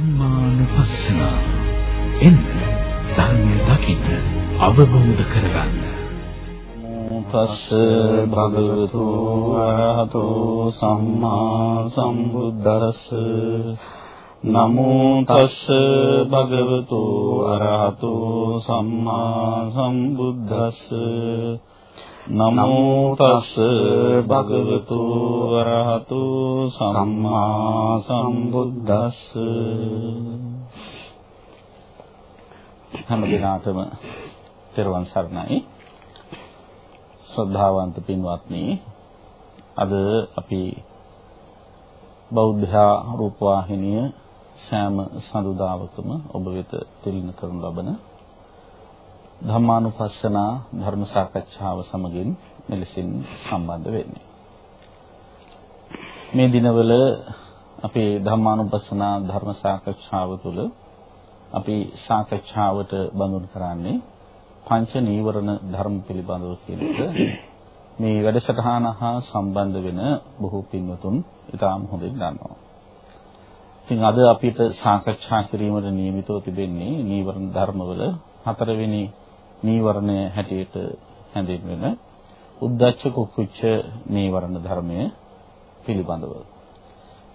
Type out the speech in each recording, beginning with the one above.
ධම්මානුපස්සන. එන්න ධර්මය දකින්න අවබෝධ කරගන්න. තස්ස භගවතු ආරහතෝ සම්මා සම්බුද්දස්ස. නමෝ තස්ස භගවතු අරහතෝ සම්මා සම්බුද්දස්ස. නමෝ තස්ස භගවතු අරහතෝ සම්මා සම්බුද්දස්ස. හැම දිනාටම තෙරුවන් සරණයි. ශ්‍රද්ධාවන්ත පින්වත්නි අද අපි බෞද්ධ රූපවාහිනිය සෑම සඳුදාවකම ඔබ වෙත තිළින කරනු ලබන ධම්මානුපස්සනා ධර්ම සාකච්ඡාව සමගින් මෙලෙසින් සම්බන්ධ වෙන්නේ. මේ දිනවල අපේ ධම්මානුපස්සනා ධර්ම සාකච්ඡාව තුළ අපි සාකච්ඡාවට බඳුන් කරන්නේ පංච නීවරණ ධර්ම පිළිබඳව කියන එක මේ වැඩසටහන හා සම්බන්ධ වෙන බොහෝ පින්වතුන් ඉතාම හොඳින් දන්නවා. ඉතින් අද අපිට සාකච්ඡා කිරීමට නියමිතව තිබෙන්නේ නීවරණ ධර්මවල හතරවෙනි නීවරණය හැටියට හැඳින්වෙන උද්දච්ච කුක්කුච්ච නීවරණ ධර්මය පිළිබඳව.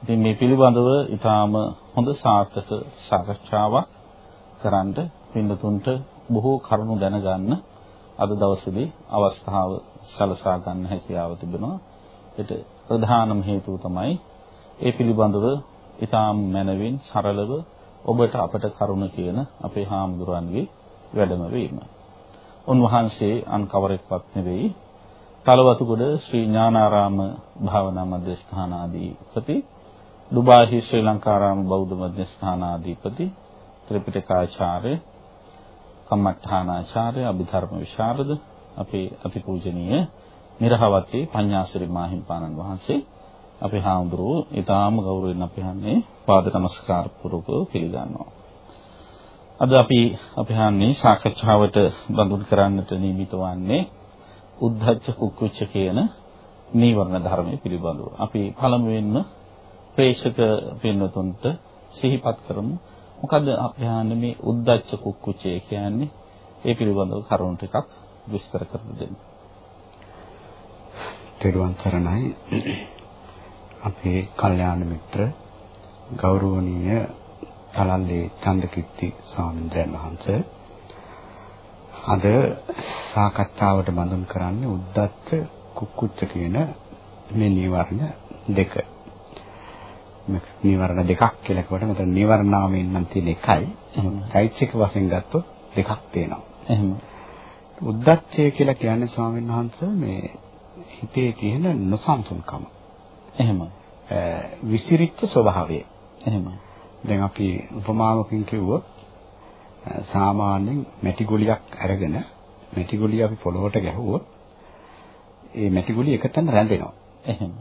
ඉතින් මේ පිළිබඳව ඊටාම හොඳ සාර්ථක සාකච්ඡාවක් කරන්න පින්නතුන්ට බොහෝ කරුණු දැනගන්න අද දවසේදී අවස්ථාව සලසා ගන්න හැකියාව තිබෙනවා. ඒට ප්‍රධානම හේතුව තමයි ඒ පිළිබඳව ඊටාම් මනවින් සරලව ඔබට අපට කරුණ කියන අපේ හාමුදුරන්ගේ වැඩම වීම. උන්වහන්සේ අන් කවරෙක්වත් නෙවෙයි තලවතුගොඩ ශ්‍රී ඥානාරාම භාවනා මධ්‍යස්ථානාධිපති දුබාහි ශ්‍රී ලංකාරාම බෞද්ධ මධ්‍යස්ථානාධිපති ත්‍රිපිටකාචාර්ය කම්මඨානාචාර්ය අභිධර්ම විශාරද අපේ අතිපූජනීය නිරහවතී පඤ්ඤාසිරි මාහිම්පාණන් වහන්සේ අපේ හාමුදුරුවෝ ඊටාම ගෞරවයෙන් අපි හන්නේ පාද නමස්කාර පුරක පිළිගන්නවා. අද අපි අපි හන්නේ සාකච්ඡාවට බඳුන් කරන්නට නියමිත වන්නේ උද්ධච්ච කුක්කුච්ච කියන නීවරණ ධර්මයේ පිළිබඳව. අපි පළමුවෙන්ම ප්‍රේක්ෂක පින්නතුන්ට සිහිපත් කරමු. මොකද අපි හන්නේ මේ උද්ධච්ච කුක්කුච්චය කියන්නේ ඒ පිළිබඳව කරුණු ටිකක් විස්තර කර දෙන්න. තෙරුවන් සරණයි අපේ කල්යාණ මිත්‍ර ගෞරවනීය තලල්ලේ චන්දකිත්ති ස්වාමීන් වහන්සේ අද සාකච්ඡාවට බඳුන් කරන්නේ උද්දච්ච කුක්කුච්ච කියන මේ නීවරණ දෙක. මේ නීවරණ දෙකක් කියලා කිව්වට මෙතන නීවරණ නාමයෙන් නම් තියෙන එකයි. චෛත්‍යික වශයෙන් ගත්තොත් දෙකක් තියෙනවා. එහෙම. උද්දච්චය කියලා කියන්නේ ස්වාමීන් වහන්සේ මේ හිතේ තියෙන නොසන්සුන්කම. එහෙම. විසිරිච්ච ස්වභාවය. එහෙම. දැන් අපි උපමාවකින් කිව්වොත් සාමාන්‍යයෙන් මැටි ගොලියක් අරගෙන මැටි ගොලිය අපි පොළොවට ගැහුවොත් ඒ මැටි ගොලිය එකතැන රැඳෙනවා. එහෙම.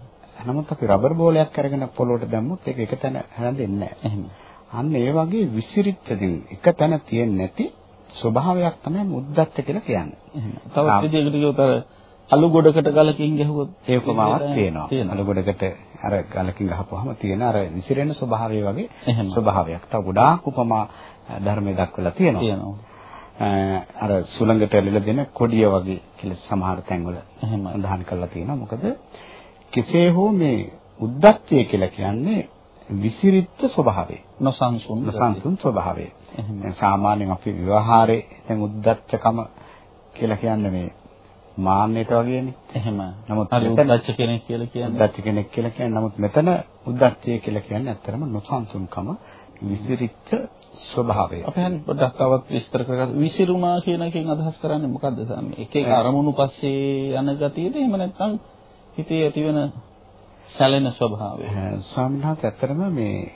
නමුත් අපි රබර් බෝලයක් අරගෙන පොළොවට දැම්මොත් ඒක එකතැන රැඳෙන්නේ නැහැ. එහෙම. අන්න ඒ වගේ විසිරිච්ච දෙන් එකතැන තියෙන්නේ නැති ස්වභාවයක් තමයි මුද්දත්ත කියලා කියන්නේ. එහෙම. තවත් විදිහකට කිව්වොත් අර අලු ගොඩකට ගලකින් ගැහුවොත් ඒ උපමාවක් තියෙනවා. අලු ගොඩකට අර ගලකින් ගහපුවාම තියෙන අර විසිරෙන ස්වභාවය වගේ ස්වභාවයක්. තව ගොඩාක් උපමා ධර්මයේ දක්වලා තියෙනවා. තියෙනවා. අර සුළඟට ඇලිලා දෙන කොඩිය වගේ කියලා සමහර තැන්වල එහෙම උදාහරණ කරලා තියෙනවා. මොකද කෙසේ හෝ මේ උද්දච්චය කියලා කියන්නේ විසිරිච්ච ස්වභාවය. නොසන්සුන් නොසන්සුන් ස්වභාවය. සාමාන්‍යයෙන් අපි විවාහාරේ දැන් උද්දච්චකම කියලා කියන්නේ මේ මාන්නයට වගේනේ. එහෙම. නමුත් උද්දච්ච කෙනෙක් කියලා කියන්නේ. උද්දච්ච කෙනෙක් කියලා කියන්නේ නමුත් මෙතන උද්දච්චය කියලා කියන්නේ ඇත්තරම නොසන්සුන්කම විසිරිච්ච ස්වභාවය. අපි හරි පොඩ්ඩක් තවත් විස්තර කරගන්න. විසිරුණා කියන එකෙන් අදහස් කරන්නේ මොකද්ද? එක එක අරමුණු පස්සේ යන ගතියද එහෙම නැත්නම් හිතේ ඇතිවන සැලෙන ස්වභාවය. වහන්සේ ඇත්තරම මේ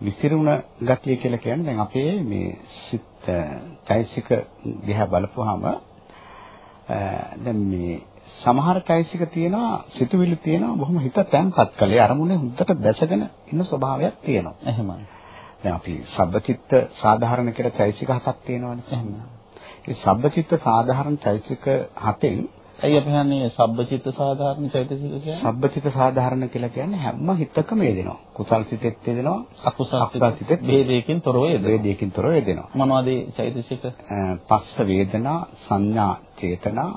විසිරුණ ගතිය කියලා කියන්නේ දැන් අපේ මේ සිත් චෛසික දිහා බලපුවාම දැන් මේ සමහර චෛසික තියෙනවා සිතුවිලි තියෙනවා බොහොම හිත තැන්පත් කළේ අරමුණේ හුද්දට දැසගෙන ඉන්න ස්වභාවයක් තියෙනවා. එහෙමයි. දැන් අපි සබ්බචිත්ත සාධාරණ කියලා චෛසික හතක් තියෙනවානේ. එහෙම. ඒ සබ්බචිත්ත සාධාරණ චෛසික හතෙන් ඇයි අපි හන්නේ සබ්බචිත්ත සාධාරණ චෛතසික කියන්නේ? සබ්බචිත සාධාරණ කියලා කියන්නේ හැම හිතකම යෙදෙනවා. කුසල් සිතෙත් යෙදෙනවා. අකුසල් සිතෙත් ભેදයකින් තොරව යෙදෙනවා. වේදයකින් තොරව යෙදෙනවා. මොනවද ඒ චෛතසික? පස්ස වේදනා, සංඥා, චේතනා,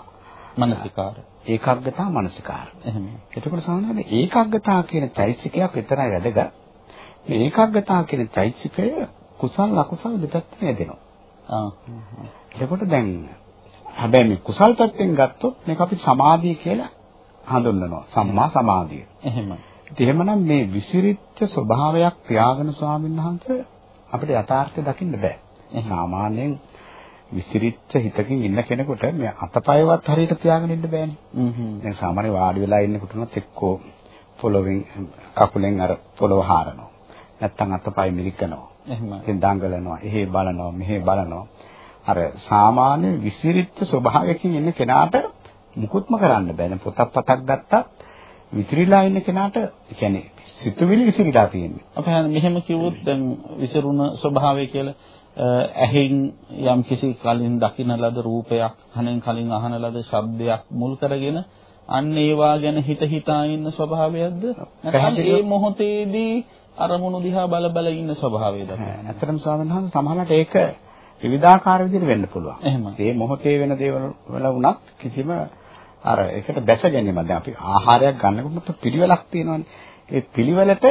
මනසිකාර. ඒකාග්‍රතාව, මනසිකාර. එහෙම. එතකොට සාමාන්‍යයෙන් ඒකාග්‍රතාව කියන චෛතසිකයක් විතරයි වැදගත්. මේ ඒකාග්‍රතාව කියන චෛතසිකය කුසල් අකුසල් දෙපැත්තම යෙදෙනවා. ආ. එතකොට දැන් හැබැයි මේ කුසල් පැත්තෙන් ගත්තොත් මේක අපි සමාධිය කියලා හඳුන්වනවා. සම්මා සමාධිය. එහෙම. ඉතින් එහෙමනම් මේ විසිරිච්ච ස්වභාවයක් ත්‍යාගන ස්වාමීන් වහන්සේ අපිට යථාර්ථය දකින්න බෑ. සාමාන්‍යයෙන් විසිරිච්ච හිතකින් ඉන්න කෙනෙකුට මේ අතපයවත් හරියට තියාගෙන ඉන්න බෑනේ. හ්ම් දැන් සාමාන්‍ය වාඩි වෙලා ඉන්නකොට උනත් එක්කෝ පොළොවෙන් කකුලෙන් අර පොළොව හාරනවා. නැත්තම් අතපය මිරිකනවා. එහෙම. ඉතින් දඟලනවා, එහෙ බලනවා, මෙහෙ බලනවා. අර සාමාන්‍ය විසිරිච්ච ස්වභාවයකින් ඉන්න කෙනාට මුකුත්ම කරන්න බෑ. පොතක් පතක් ගත්තත් විසිරීලා ඉන්න කෙනාට කියන්නේ සිතුවිලි විසිරීලා තියෙන්නේ. අපි මෙහෙම කිව්වොත් දැන් විසිරුණ ස්වභාවය කියලා ඇහෙන් යම් කිසි කලින් දකින ලද රූපයක්, කනෙන් කලින් අහන ලද ශබ්දයක් මුල් කරගෙන අන්න ඒවා ගැන හිත හිතා ඉන්න ස්වභාවයක්ද? නැත්නම් ඒ මොහොතේදී අරමුණු දිහා බල බල ඉන්න ස්වභාවයද? ඇත්තටම ස්වාමීන් වහන්සේ සමහරවිට ඒක විවිධාකාර විදිහට වෙන්න පුළුවන්. එහෙම. මේ මොහොතේ වෙන දේවල් වල වුණත් කිසිම අර ඒකට දැස ගැනීම දැන් අපි ආහාරයක් ගන්නකොට පිළිවෙලක් තියෙනවානේ. ඒ පිළිවෙලට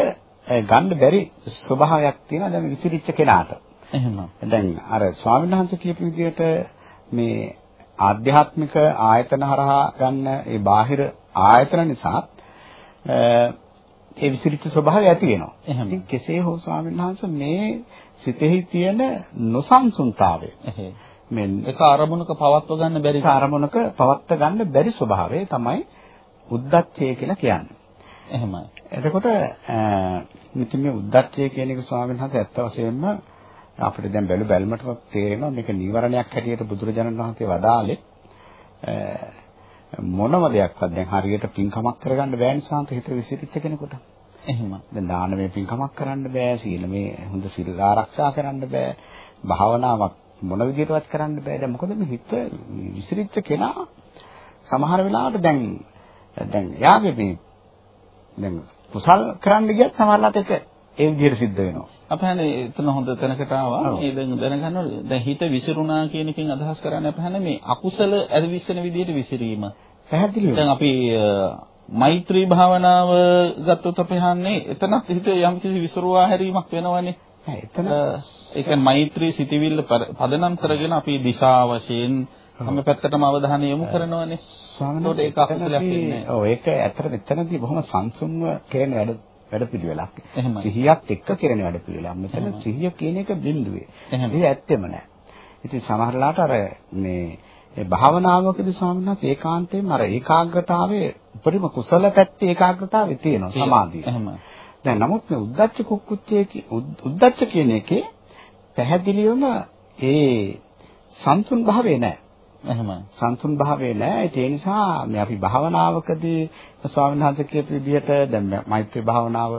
ගන්න බැරි ස්වභාවයක් තියෙනවා දැන් විසිරිච්ච කෙනාට. එහෙම. දැන් අර ස්වාමීන් වහන්සේ කියපු විදිහට මේ ආධ්‍යාත්මික ආයතන හරහා ගන්න ඒ බාහිර ආයතන නිසා ඒ විසිරිච්ච ස්වභාවය ඇති වෙනවා. එහෙම. ඉතින් කෙසේ හෝ ස්වාමීන් වහන්සේ මේ සිතෙහි තියෙන නොසන්සුන්තාවය. මේ ඒක අරමුණක පවත්ව ගන්න බැරි අරමුණක පවත්ත ගන්න බැරි ස්වභාවය තමයි උද්දච්චය කියලා කියන්නේ. එහෙමයි. එතකොට මෙතන මේ උද්දච්චය කියන එක ස්වාමීන් වහන්සේ ඇත්ත වශයෙන්ම අපිට දැන් බැලු බැලමටම තේරෙනවා මේක නීවරණයක් හැටියට බුදුරජාණන් වහන්සේ වදාළේ මොනම දෙයක්වත් දැන් හරියට පින්කමක් කරගන්න බෑ නිසාන්ත හිත විසිරිච්ච කෙනෙකුට. එහෙම. දැන් දානමය පින්කමක් කරන්න බෑ, සීලමය හොඳ සිල් ආරක්ෂා කරන්න බෑ, භාවනාවක් මොන විදිහටවත් කරන්න බෑ. දැන් මොකද මේ හිත විසිරිච්ච කෙනා සමහර වෙලාවට දැන් දැන් යාගේ මේ දැන් කුසල් කරන්න ගියත් සමහරවිට ඒක ඒ විදිහට සිද්ධ වෙනවා. අපි හන්නේ එතන හොඳ තැනකට ආවා. ඒ දැන් දැනගන්න දැන් හිත විසිරුණා කියන එකෙන් අදහස් කරන්නේ අපි හන්නේ මේ අකුසල ඇවිස්සෙන විදිහට විසිරීම. පැහැදිලිව. දැන් අපි මෛත්‍රී භාවනාව ගත්තොත් අපි හන්නේ එතනත් හිත යම් කිසි විසිරුවා හැරීමක් වෙනවනේ. එතන ඒ කියන්නේ මෛත්‍රී සිටිවිල්ල පදනම් කරගෙන අපි දිශා වශයෙන් හැම පැත්තටම අවධානය යොමු කරනවනේ. ස්වාමීන් ඒක අකුසලයක් වෙන්නේ. ඔව් ඒක ඇත්තට මෙතනදී බොහොම සංසුන්ව කෙරෙන වැඩ වැඩපිළිවෙලක්. සිහියත් එක්ක කෙරෙන වැඩපිළිවෙලක්. මෙතන සිහිය කියන එක බිඳුවේ. සිහිය ඇත්තෙම නැහැ. ඉතින් සමහරලාට අර මේ ඒ භාවනාවකදී ස්වාමීන් වහන්සේ ඒකාන්තයෙන්ම අර ඒකාග්‍රතාවයේ උපරිම කුසල පැත්තේ ඒකාග්‍රතාවය තියෙනවා සමාධිය. එහෙමයි. දැන් නමුත් මේ උද්දච්ච කුක්කුච්චේ උද්දච්ච කියන එකේ පැහැදිලිවම ඒ සන්තුන් භාවය නැහැ. එහෙමයි. සන්තුන් භාවයේ නැහැ. ඒ නිසා මේ අපි භාවනාවකදී ස්වාමීන් වහන්සේ කියපු විදිහට දැන් මෛත්‍රී භාවනාව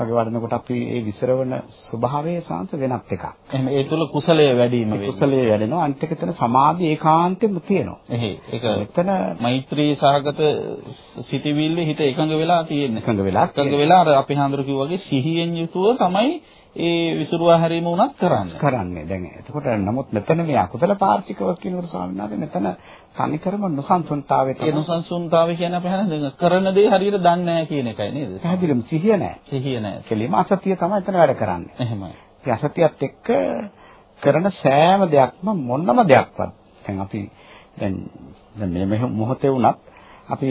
වගේ වඩනකොට අපි ඒ විසිරවන ස්වභාවයේ සාන්ත වෙනත් එකක්. එහෙනම් ඒ තුල කුසලයේ වැඩිම මේ කුසලයේ වැඩෙනවා. අනිත් එක එතන සමාධි ඒකාන්තෙම තියෙනවා. එහේ ඒක එතන මෛත්‍රී සහගත සිටිවිල්ල හිත එකඟ වෙලා තියෙන්නේ. එකඟ වෙලා එකඟ වෙලා අර අපි හඳුරු කිව්වා වගේ සිහියෙන් යුතුව තමයි ඒ විසිරුවා හැරීම උනත් කරන්නේ. කරන්නේ. දැන් එතකොට නමුත් මෙතන මේ අකුසල පාර්ශිකව කියනකොට ස්වාමීන් වහන්සේ මෙතන තනිකරම නොසන්සුන්තාවය ඒ නොසන්සුන්තාවය කියන්නේ අපි හන්නේ කරන දේ හරියට දන්නේ නැහැ කියන එකයි නේද? පැහැදිලිවම සිහිය නැහැ. සිහිය නැහැ. කෙලිම අසතිය තමයි එතන වැඩ කරන්නේ. එහෙමයි. ඒ අසතියත් එක්ක කරන සෑම දෙයක්ම මොනම දෙයක්වත් දැන් අපි දැන් දැන් මේ මොහොතේ වුණත් අපි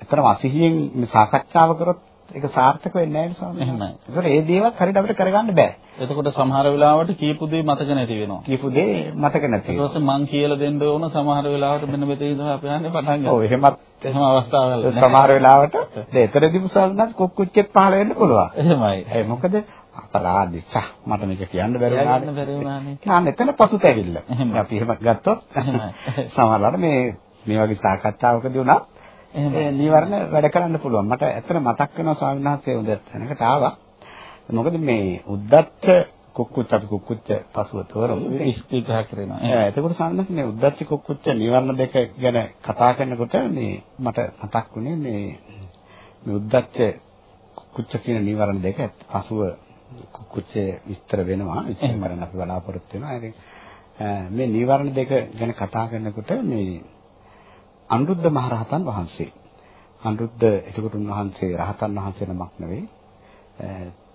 එතරම් අසිහියෙන් මේ සාකච්ඡාව කරොත් ඒක සාර්ථක වෙන්නේ නැහැ ස්වාමීන් එහෙමයි. ඒ දේවත් හරියට අපිට කරගන්න බෑ. එතකොට සමහර වෙලාවට කියපු දේ මතක නැති වෙනවා. කියපු දේ මතක නැති ඊට පස්සේ මං කියලා දෙන්න ඕන සමහර වෙලාවට මෙන්න මෙතන ඉඳලා අපි යන්නේ පටන් ගන්නවා. ඔව් එහෙමත් එහෙම අවස්ථාවල්. සමහර වෙලාවට දැන් එතරදී මුසල්නත් කොක්කුච්චෙත් පහළ වෙන්න පුළුවන්. එහෙමයි. ඒ මොකද අපරාධිච්ච මට මේක කියන්න බැරි කියන්න වුණානේ. බැරි වුණානේ. නාන්න එතන පසුතැවිල්ල. අපි එහෙම ගත්තොත් එහෙමයි. සමහරවිට මේ මේ වගේ සාකච්ඡාවකදී එහෙමයි. ඒ නීවරණ වැඩ කරන්න පුළුවන්. මට ඇත්තට මතක් වෙනවා ස්වාමීන් වහන්සේ උදත් තැනකට ආවා. මොකද මේ උද්දච්ච කුක්කුච්ච අපි කුක්කුච්ච පසුව තෝරමු. විග්‍රහ කරනවා. ඒ එතකොට සාමාන්‍යයෙන් මේ උද්දච්ච කුක්කුච්ච නිවර්ණ දෙක ගැන කතා කරනකොට මේ මට මතක් වුණේ මේ මේ උද්දච්ච කුක්කුච්ච කියන නිවර්ණ දෙක පසුව කුක්කුච්චේ විස්තර වෙනවා. ඉතින් මරණ අපි බලාපොරොත්තු වෙනවා. මේ නිවර්ණ දෙක ගැන කතා කරනකොට මේ අනුරුද්ධ මහරහතන් වහන්සේ. අනුරුද්ධ එතකොට උන්වහන්සේ රහතන් වහන්සේ නමක් නෙවෙයි.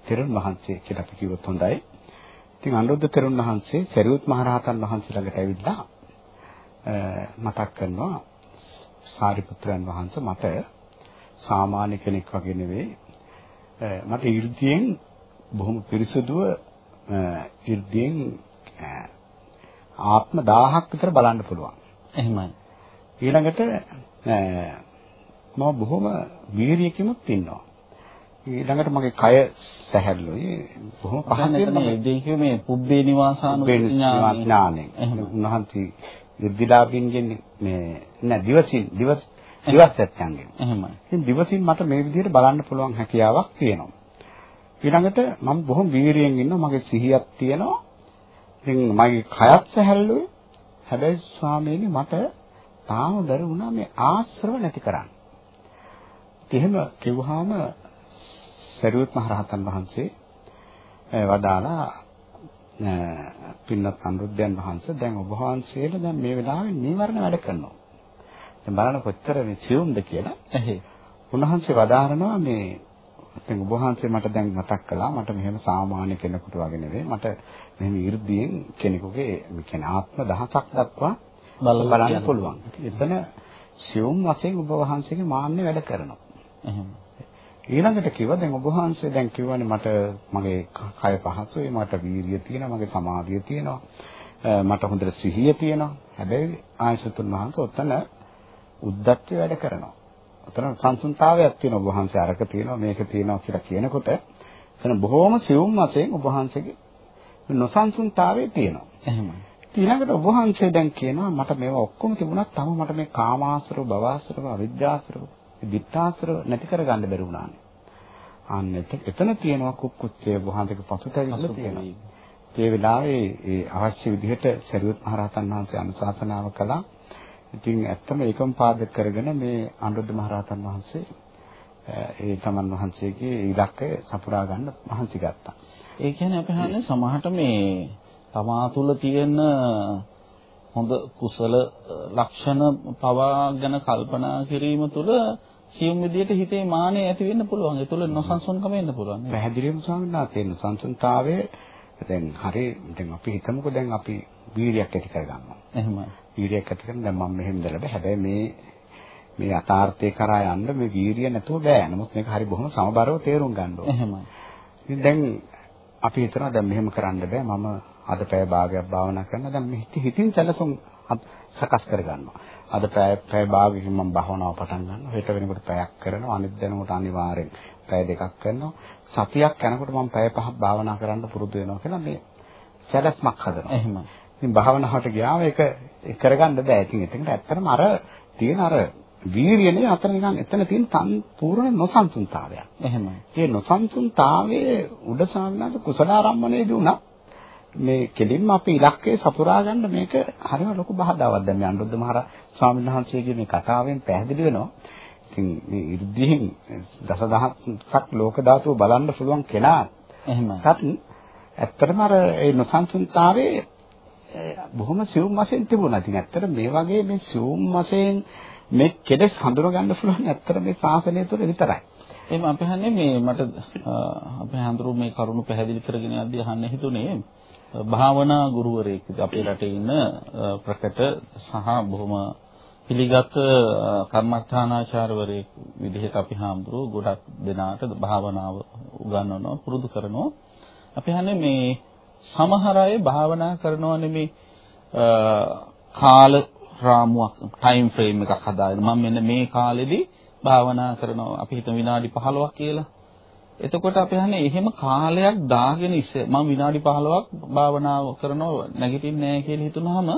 තෙරුන් වහන්සේ කියලා අපි කිව්වොත් හොඳයි. ඉතින් අනුරුද්ධ තෙරුන් වහන්සේ සරියුත් මහරහතන් වහන්සේ ළඟට ඇවිල්ලා මතක් කරනවා සාරිපුත්‍රයන් වහන්සේ මට සාමාන්‍ය කෙනෙක් වගේ නෙවෙයි මට 이르දියෙන් බොහොම පිරිසුදුව 이르දියෙන් ආත්ම 1000ක් විතර බලන්න පුළුවන්. එහෙමයි. ඊළඟට මම බොහොම වීරියකිමුත් ඉන්නවා. ඊළඟට මගේ කය සැහැල්ලුයි. බොහොම පහසෙන් මේ දෙකේ මේ පුබ්බේ නිවාසානුඥානෙ ඥානෙ. උන්වහන්සේ විද්‍යාලාභින්ගෙන් මේ නෑ දිවසින් දිවස් දිවස් ඇත්තන්ගෙන්. එහෙමයි. ඉතින් දිවසින් මට මේ විදිහට බලන්න පුළුවන් හැකියාවක් තියෙනවා. ඊළඟට මම බොහොම වීරියෙන් ඉන්නවා. මගේ සිහියක් තියෙනවා. ඉතින් මගේ කයත් සැහැල්ලුයි. හැබැයි ස්වාමීනි මට තාම බැරි වුණා මේ ආශ්‍රව නැති කරන්න. එහෙම කිව්වහම සරියුත් මහ රහතන් වහන්සේ වදාලා පින්නත් අනුරුද්ධයන් වහන්සේ දැන් ඔබ වහන්සේට දැන් මේ වෙලාවේ නීවරණ වැඩ කරනවා. දැන් බලන්න කොච්චර මේ සියුම්ද කියලා. එහේ. උන්වහන්සේ වදාහරනවා මේ දැන් ඔබ වහන්සේ මට දැන් මතක් කළා මට මෙහෙම සාමාන්‍ය කෙනෙකුට වගේ නෙවෙයි මට මෙහෙම 이르දියෙන් කෙනෙකුගේ මේ කියන්නේ ආත්ම දහසක් දක්වා බලන්න පුළුවන්. එතන සියුම් වශයෙන් ඔබ වහන්සේගේ මාන්නේ වැඩ කරනවා. එහෙම. ඊළඟට කිව්වා දැන් ඔබ වහන්සේ දැන් කිව්වනේ මට මගේ කය පහසුයි මට වීර්යය තියෙනවා මගේ සමාධිය තියෙනවා මට හොඳට සිහිය තියෙනවා හැබැයි ආයසතුන් වහන්සේ ඔතන උද්දච්ච වැඩ කරනවා ඔතන සංසුන්තාවයක් තියෙනවා ඔබ වහන්සේ අරක තියෙනවා මේක තියෙනවා කියලා කියනකොට එතන බොහොම සියුම් වශයෙන් ඔබ වහන්සේගේ නොසන්සුන්තාවය තියෙනවා එහෙමයි ඊළඟට ඔබ වහන්සේ දැන් කියනවා මට මේවා ඔක්කොම තිබුණත් තම මට මේ කාමාශ්‍රව භවශ්‍රව අවිද්‍යාශ්‍රව දිත්තාශ්‍රව නැති කරගන්න බැරි වුණානේ. අන්න එතන තියෙනවා කුක්කුච්චේ වහන්සේක පසුතැවිල්ල තියෙනවා. ඒ වෙලාවේ ඒ අවශ්‍ය විදිහට සරියුත් මහරහතන් වහන්සේ අනුශාසනාව කළා. ඉතින් ඇත්තම ඒකම පාදක කරගෙන මේ අනුරුද්ධ මහරහතන් වහන්සේ ඒ තමන් වහන්සේගේ ඉලක්කය සපුරා ගන්න මහන්සි ගත්තා. ඒ කියන්නේ අපි හන්නේ සමහරට මේ තමා තුළ තියෙන හොඳ කුසල ලක්ෂණ පවා ගැන කල්පනා කිරීම තුළ සියුම් විදියට හිතේ මානෙ ඇති වෙන්න පුළුවන්. ඒ තුළ නොසන්සුන්කම එන්න පුළුවන්. පැහැදිලිවම ස්වාමීන් වහන්සේ නොසන්සුන්තාවය දැන් හරි දැන් අපි හිතමුකෝ දැන් අපි වීර්යයක් ඇති කරගන්නවා. එහෙමයි. වීර්යයක් ඇති කරගෙන දැන් මම මෙහෙම බෑ. හැබැයි මේ මේ යථාර්ථය කරා යන්න මේ වීර්යය නැතුව බෑ. නමුත් මේක හරි බොහොම සමබරව තේරුම් ගන්න ඕනේ. එහෙමයි. ඉතින් දැන් අපි හිතනවා දැන් මෙහෙම කරන්න බෑ. මම අද පැය භාගයක් භාවනා කරනවා. දැන් මේ හිතින් සැලසුම් සකස් කරගන්නවා. අද පැය පැය භාගයකින් මම භාවනාව පටන් ගන්නවා. හෙට වෙනකොට පැයක් කරනවා. අනිත් දිනකට අනිවාර්යෙන් පැය දෙකක් කරනවා. සතියක් යනකොට මම පැය පහක් භාවනා කරන්න පුරුදු වෙනවා කියලා මේ සැලැස්මක් හදනවා. එහෙමයි. ඉතින් භාවනාවට ගියාම ඒක කරගන්න බෑ. ඉතින් එතනට ඇත්තටම අර තියෙන අර වීරියනේ අතන නිකන් එතන තියෙන සම්පූර්ණ නොසන්සුන්තාවයක්. එහෙමයි. ඒ නොසන්සුන්තාවයේ උඩ සාමනාද කුසලාරම්මණයදී උනා මේ කෙලින්ම අපි ඉලක්කය සපුරා ගන්න මේක හරිම ලොකු බාධාවක්. දැන් මේ අනුරුද්ධ මහ ස්වාමීන් වහන්සේගේ මේ කතාවෙන් පැහැදිලි වෙනවා. ඉතින් මේ 이르දීන් දසදහසක් ලෝක ධාතුව බලන්න පුළුවන් කෙනා එහෙමයි. ඇත්තටම අර ඒ නොසන්සුන්තාවයේ බොහොම සියුම් වශයෙන් තිබුණා. ඉතින් ඇත්තට මේ වගේ මේ සියුම් වශයෙන් මේ කෙලෙස් හඳුනා ගන්න පුළුවන් ඇත්තට මේ ශාසනය තුළ විතරයි. එහෙනම් අපි හන්නේ මේ මට අපේ හඳුරු මේ කරුණු පැහැදිලි කරගෙන යද්දී අහන්න හිතුනේ භාවනා ගුරුවරයෙක් අපේ රටේ ඉන්න ප්‍රකට සහ බොහොම පිළිගත් කර්මස්ථානාචාර්යවරයෙක් විදිහට අපි හාමුදුරුව ගොඩක් දෙනාට භාවනාව උගන්වනවා පුරුදු කරනවා. අපි හන්නේ මේ සමහර අය භාවනා කරනවා නෙමේ කාල රාමුවක් ටයිම් ෆ්‍රේම් එකක් හදාගෙන. මම මෙන්න මේ කාලෙදී භාවනා කරනවා. අපි හිතමු විනාඩි 15ක් කියලා. එතකොට අපි අහන්නේ එහෙම කාලයක් දාගෙන ඉස්සේ මම විනාඩි 15ක් භාවනාව කරනවා නැගිටින්නේ නැහැ කියලා හිතුනහම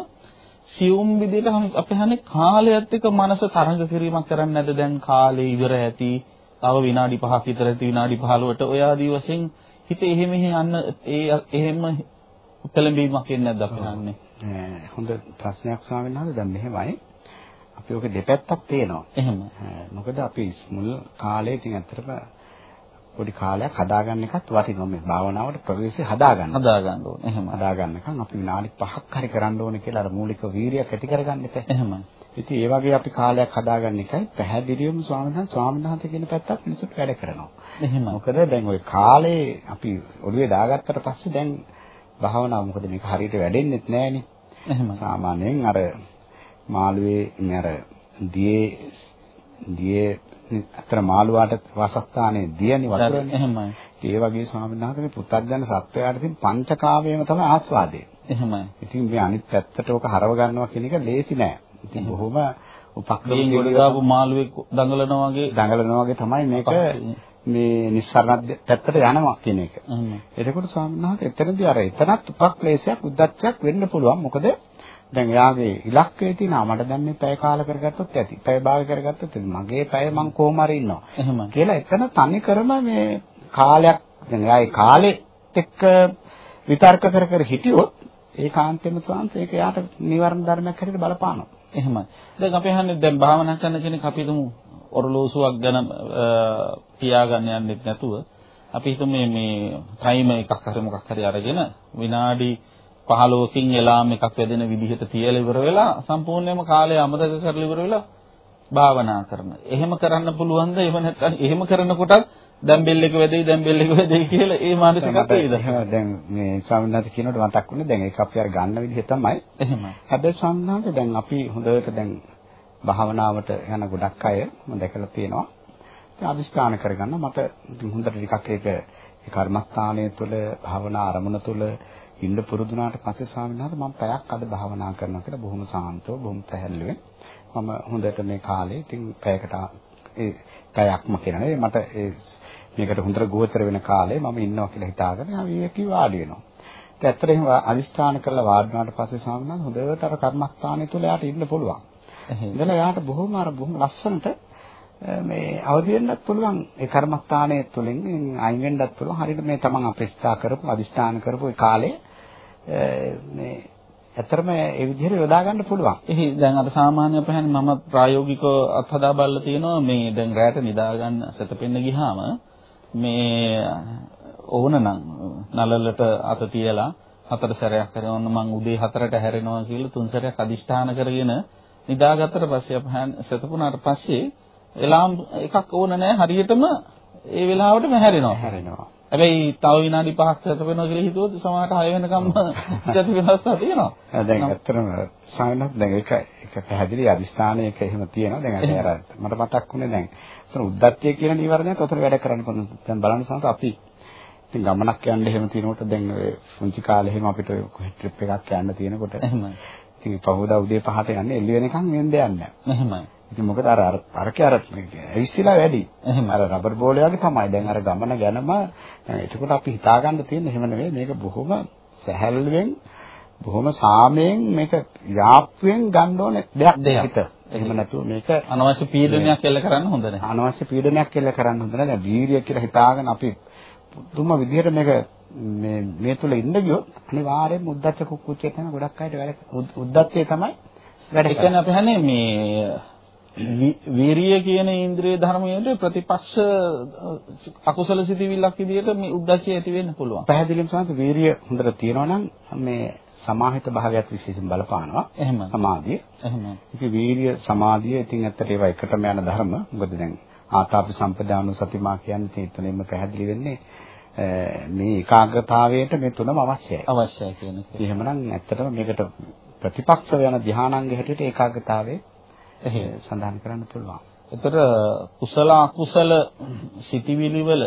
සියුම් විදිහට අපි අහන්නේ කාලයත් එක්ක මනස තරඟ කිරීමක් කරන්නේ නැද්ද දැන් කාලේ ඉවර ඇති තව විනාඩි 5ක් විතර ඇති විනාඩි 15ට ඔය ආදී වශයෙන් හිත එහෙම යන්න ඒ එහෙම පෙළඹීමක් එන්නේ නැද්ද අපි හන්නේ? හොඳ ප්‍රශ්නයක් ස්වාමීන් වහන්සේ දැන් මෙහෙමයි. අපි ඔක දෙපැත්තක් පේනවා. එහෙම. මොකද අපි මුල් කාලේ ඉතින් ඇත්තටම පොඩි කාලයක් හදාගන්න එකත් වටිනවා මේ භාවනාවට ප්‍රවේශය හදාගන්න. හදාගන්න ඕනේ. එහෙම. හදාගන්නකම් අපි විනාඩි 5ක් හරි කරන්න ඕනේ කියලා අර මූලික වීරියක් ඇති කරගන්න එපා. එහෙමයි. ඉතින් ඒ වගේ අපි කාලයක් හදාගන්න එකයි පැහැදිලිවම ස්වාමීන් වහන්සේ ස්වාමීන් වහන්සේ කියන පැත්තත් මිනිසුන්ට වැඩ කරනවා. එහෙම. මොකද දැන් ওই කාලේ අපි ඔළුවේ දාගත්තට පස්සේ දැන් භාවනාව මොකද මේක හරියට වැඩෙන්නෙත් නෑනේ. එහෙම. සාමාන්‍යයෙන් අර මාළුවේ අර දියේ දියේ අතර මාළුවාට වාසස්ථානයේ දියනි වතුරනේ. එහෙමයි. ඒ වගේ ස්වාමීන් වහන්සේ මේ පුත්තජන සත්වයාට තියෙන පංචකාවයම තමයි ආස්වාදය. එහෙමයි. ඉතින් මේ අනිත් පැත්තට ඕක හරව ගන්නවා කියන එක ලේසි නෑ. ඉතින් බොහොම උපක්‍රම ගොඩ දාපු මාළුවෙක් දඟලනවා වගේ දඟලනවා වගේ තමයි මේක මේ නිස්සාරණ පැත්තට යනවා කියන එක. එතකොට ස්වාමීන් වහන්සේ එතනදී අර එතනත් උපක්ලේශයක් උද්දච්චයක් වෙන්න පුළුවන්. මොකද දැන් එයාගේ ඉලක්කය තියෙනවා මට දැන් මේ පැය කාල කරගත්තොත් ඇති. පැය භාග කරගත්තොත් මගේ පැය මං කොහොම හරි ඉන්නවා. එහෙම. කියලා එතන තනි කරම මේ කාලයක් දැන් එයාගේ කාලෙත් එක්ක විතර්ක කර කර හිටියොත් ඒකාන්තයෙන්ම ස්වාංශ ඒක යාට නිවර්ණ ධර්මයක් හැටියට බලපානවා. එහෙමයි. දැන් අපි අහන්නේ දැන් භාවනා කරන කෙනෙක් අපි හිතමු ඔරලෝසුවක් ගැන තියාගන්න යන්නෙත් නැතුව අපි හිතමු මේ මේ ටයිම එකක් හරි මොකක් හරි අරගෙන විනාඩි 15කින් එලාම් එකක් වැදෙන විදිහට තියලා ඉවර වෙලා සම්පූර්ණයෙන්ම කාලය අමතක කරලා ඉවර වෙලා භාවනා කරන. එහෙම කරන්න පුළුවන්ද? එහෙම නැත්නම් එහෙම කරනකොටත් දැන් බෙල් එක වැදෙයි දැන් බෙල් එක වැදෙයි කියලා ඒ මානසිකත්වයද? දැන් මේ වහන්සේ කියනකොට මතක් වුණේ දැන් ඒක අපි අර ගන්න විදිහ තමයි. එහෙමයි. හැබැයි වහන්සේ දැන් අපි හොඳට දැන් භාවනාවට යන ගොඩක් අය මම දැකලා තියෙනවා. ඉතින් අදිස්ථාන කරගන්න මට හොඳට ටිකක් ඒක කර්මස්ථානයේ තුල භාවනා අරමුණ තුල ඉන්න පුරුදුනාට පස්සේ ස්වාමීන් වහන්සේ මම පැයක් අද භාවනා කරනවා කියලා බොහොම සාන්තව බොහොම පැහැදිලිවෙන් මම හොඳට මේ කාලේ ඉතින් පැයකට ඒ පැයක්ම කියන්නේ මට ඒ මේකට හොඳට ගෝචර වෙන කාලේ මම ඉන්නවා කියලා හිතාගෙන ආවියකි වාඩි වෙනවා. ඒත් ඇත්තට එහෙම අදිස්ථාන කරලා වාඩි වුණාට පස්සේ ස්වාමීන් වහන්සේ හොඳට අර කර්මස්ථානයේ තුල යාට ඉන්න පුළුවන්. ඉඳලා යාට බොහොම අර බොහොම ලස්සනට මේ අවදි වෙන්නත් පුළුවන් ඒ කර්මස්ථානයේ තුලින් අයින් වෙන්නත් පුළුවන් හරියට මේ තමන් අපේක්ෂා කරපු අදිස්ථාන කරපු ඒ කාලේ මේ ඇත්තරම ඒ විදිහට යොදා ගන්න පුළුවන්. එහි දැන් අර සාමාන්‍ය අපහන් මම ප්‍රායෝගිකව අත්හදා බලලා තියෙනවා මේ දැන් රැයට නිදා ගන්න සැතපෙන්න ගියාම මේ ඕනනම් නලලට අත තියලා හතර සැරයක් කරනවන්න මං උදේ හතරට හැරෙනවා කියලා තුන් සැරයක් අදිෂ්ඨාන කරගෙන නිදාගත්තට පස්සේ අපහන් සැතපුණාට පස්සේ එලාම් එකක් ඕන නැහැ හරියටම ඒ වෙලාවටම හැරෙනවා. හැරෙනවා. හැබැයි තව විනාඩි 5ක් ගත වෙනවා කියලා හිතුවොත් සමහරට 6 වෙනකම්ම ගත වෙනස්සා තියෙනවා. දැන් ඇත්තටම සාමාන්‍යයෙන් දැන් ඒක ඒක පැහැදිලි අදිස්ථානයක එහෙම තියෙනවා. දැන් අර මට මතක් වුණේ දැන් එතන උද්දච්චය කියන නිවර්ණයත් ඔතන වැඩ කරන්න පුළුවන්. දැන් බලන්න සමහර අපි ඉතින් ගමනක් යන්න එහෙම තියෙනකොට දැන් ඔය පුංචි කාලේ එහෙම අපිට ට්‍රිප් එකක් යන්න තියෙනකොට එහෙමයි. ඉතින් පහුවදා උදේ 5ට යන්නේ එළි වෙනකන් වෙන්න යන්නේ නැහැ. එහෙමයි. ඉතින් මොකද අර අර අරකේ අර ඇවිස්සලා වැඩි. අර රබර් බෝලේ වගේ තමයි. දැන් අර ගමන ගැනම එතකොට අපි හිතාගන්න තියෙන එහෙම නෙවෙයි මේක බොහොම සැහැල්ලුවෙන් බොහොම සාමයෙන් මේක යාප්පුවෙන් ගන්න ඕනේ දෙයක් හිත. එහෙම නැතුව මේක අනවශ්‍ය පීඩනයක් එල්ල කරන්න හොඳ නැහැ. අනවශ්‍ය පීඩනයක් එල්ල කරන්න හොඳ නැහැ. දැන් වීරිය කියලා හිතාගෙන අපි තුම විදිහට මේක මේ මේ තුල ඉන්න ගියොත් අනිවාර්යයෙන්ම උද්දච්ච කුක්කුච්චේ තමයි ගොඩක් අයට වැඩ උද්දච්චය තමයි වැඩ. ඒ කියන්නේ අපි හන්නේ මේ වීරිය කියන ඉන්ද්‍රිය ධර්මයට ප්‍රතිපක්ෂ අකුසල සිතිවිල්ලක් විදිහට මේ උද්දච්චය ඇති වෙන්න පුළුවන්. පැහැදිලිවම සමහර වීරිය හොඳට තියෙනවා නම් මේ සමාහිත භාවයක් විශේෂයෙන් බලපානවා. එහෙම. සමාධිය. එහෙම. ඉතින් වීරිය සමාධිය ඉතින් ඇත්තට ඒවා එකටම යන ධර්ම. මොකද දැන් ආතාපි සම්පදානු සතිමා කියන්නේ එතනින්ම පැහැදිලි වෙන්නේ මේ ඒකාග්‍රතාවයට මේ තුනම අවශ්‍යයි. අවශ්‍යයි කියන එක. එහෙමනම් ඇත්තටම මේකට ප්‍රතිපක්ෂ වෙන ධානාංග හැටියට ඒකාග්‍රතාවයේ සඳහන් කරන්න පුළුවන්. එතකොට කුසල අකුසල සිටිවිලි වල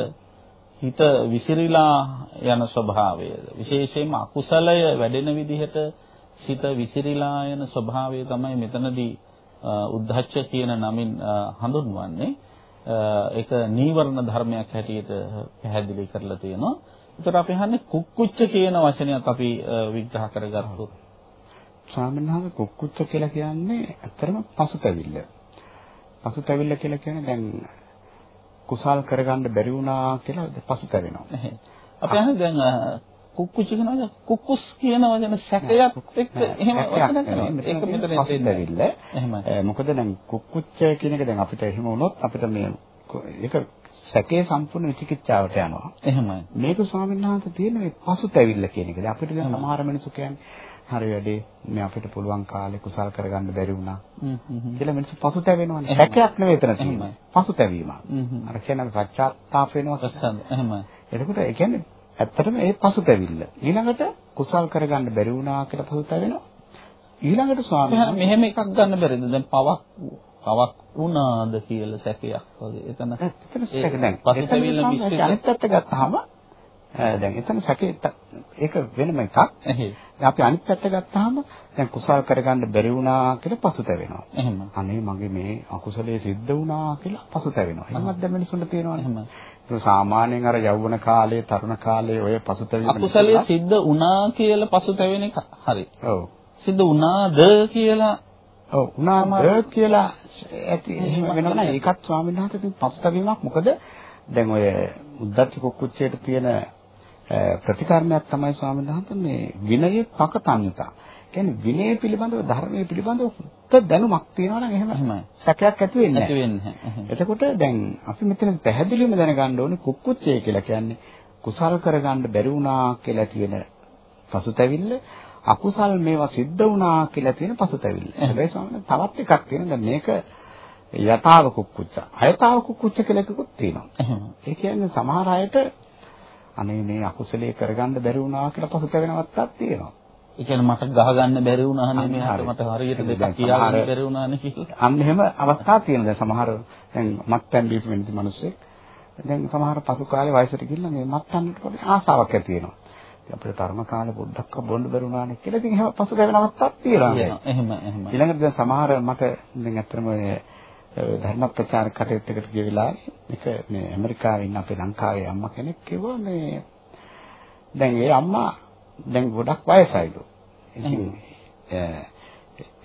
හිත විසිරීලා යන ස්වභාවය විශේෂයෙන්ම අකුසලය වැඩෙන විදිහට සිත විසිරීලා යන ස්වභාවය තමයි මෙතනදී උද්ධච්ච කියන නමින් හඳුන්වන්නේ. ඒක නීවරණ ධර්මයක් හැටියට පැහැදිලි කරලා තියෙනවා. ඒතර අපි හන්නේ කුක්කුච්ච කියන වචනයත් අපි විග්‍රහ කරගත්තොත් ස්වාමීන් කුක්කුච්ච කියලා කියන්නේ ඇත්තටම පසුතැවිල්ල. පසුතැවිල්ල කියලා කියන්නේ දැන් කුසල් කරගන්න බැරි වුණා කියලා පසුතැවෙනවා. අපි අහන්නේ දැන් කුක්කුච්ච කියන වචන කුක්කුස් කියන වචන සැකයක් එක්ක එහෙම වචන කරනවා. ඒක මෙතන පසුතැවිල්ල. මොකද දැන් කුක්කුච්ච කියන එක දැන් අපිට එහෙම වුණොත් අපිට මේ ඒක සැකේ සම්පූර්ණ විචිකිච්ඡාවට යනවා. එහෙමයි. මේක ස්වාමීන් වහන්සේ තියෙන මේ පසුතැවිල්ල කියන එක. අපිට දැන් සමහර මිනිස්සු කියන්නේ හරි වැඩේ මේ අපිට පුළුවන් කාලේ කුසල් කරගන්න බැරි වුණා. කියලා මිනිස්සු පසුතැවෙනවානේ. එහෙමයි. සැකයක් නෙවෙයි එතන තියෙන්නේ. පසුතැවීමක්. අර කියන්නේ පශ්චාත්තාප වෙනවා. ප්‍රසන්න එහෙමයි. එතකොට ඒ කියන්නේ ඇත්තටම ඒ පසුතැවිල්ල. ඊළඟට කුසල් කරගන්න බැරි වුණා කියලා පසුතැවෙනවා. ඊළඟට ස්වාමීන් මෙහෙම එකක් ගන්න බැරිද? දැන් පවක් පවක් වුණාද කියලා සැකයක් වගේ. එතන එතන සැක දැන් පසුතැවිල්ල මිස්ටේක් අනිත් පැත්ත ගත්තාම දැන් එතන සැකේ ඒක වෙනම එකක්. අපි අනිත් පැත්ත ගත්තාම දැන් කුසල් කරගන්න බැරි වුණා කියලා පසුතැවෙනවා. එහෙම. අනේ මගේ මේ අකුසලයේ සිද්ධ වුණා කියලා පසුතැවෙනවා. එහෙමත් දැන් මිනිසුන්ට තියෙනවනේ. එහෙම. ඒක සාමාන්‍යයෙන් අර යෞවන කාලේ, තරුණ කාලේ ඔය පසුතැවීම අකුසලයේ සිද්ධ වුණා කියලා පසුතැවෙන එක හරි. ඔව්. සිද්ධ වුණාද කියලා ඔව් උනාම කියලා ඇති එහෙම වෙනවා නේද? ඒකත් ස්වාමීන් වහන්සේ පසුතැවීමක් මොකද දැන් ඔය උද්දච්ච කුක්කුච්චයට තියෙන ප්‍රතිකර්මයක් තමයි ස්වාමීන් වහන්සේ මේ විනය පකතන්‍යතා. කියන්නේ විනය පිළිබඳව ධර්මයේ පිළිබඳව හුත්ත දැනුමක් තියෙනවා නම් එහෙම. සැකයක් ඇති වෙන්නේ නැහැ. වෙන්නේ නැහැ. එතකොට දැන් අපි මෙතන පැහැදිලිවම දැනගන්න ඕනේ කුක්කුච්චය කියලා කියන්නේ කුසල් කරගන්න බැරි වුණා කියලා තියෙන පසුතැවිල්ල අකුසල් මේවා සිද්ධ වුණා කියලා තියෙන පසුතැවිල්ල. හැබැයි ස්වාමීන් තවත් එකක් තියෙනවා. දැන් මේක යථාව කුක්කුච්ච. අයථාව කුක්කුච්ච කියලා එකකුත් තියෙනවා. ඒ කියන්නේ සමහර අයට අනේ මේ අකුසලයේ කරගන්න බැරි වුණා කියලා පසුතැවෙනවත්තක් තියෙනවා. ඒ කියන්නේ මට ගහ ගන්න බැරි වුණානේ අන්න මෙයාට. මට හරියට දෙකක් කියා ගන්න සමහර- බැරි වුණානේ කියලා. අන්න එහෙම අවස්ථා තියෙනවා. දැන් සමහර දැන් මත්පැන් බීපු වෙනදි මිනිස්සෙක් දැන් සමහර පසු කාලේ වයසට ගිහිල්ලා මේ මත්පැන්ට පොඩි ආසාවක් ඇති වෙනවා. ඉතින් අපිට තරුණ කාලේ පොඩ්ඩක් බොන්න බැරි වුණානේ කියලා ඉතින් එහෙම පසුතැවෙන අවස්ථාවක් තියෙනවා. එහෙම එහෙම. ඊළඟට දැන් සමහර මට දැන් ඇත්තටම ධර්ම ප්‍රචාර කටයුත්තකට ගිය වෙලාවේ එක මේ ඇමරිකාවේ ඉන්න අපේ ලංකාවේ අම්මා කෙනෙක් කිව්වා මේ දැන් ඒ අම්මා දැන් ගොඩක් වයසයිලු. ඉතින්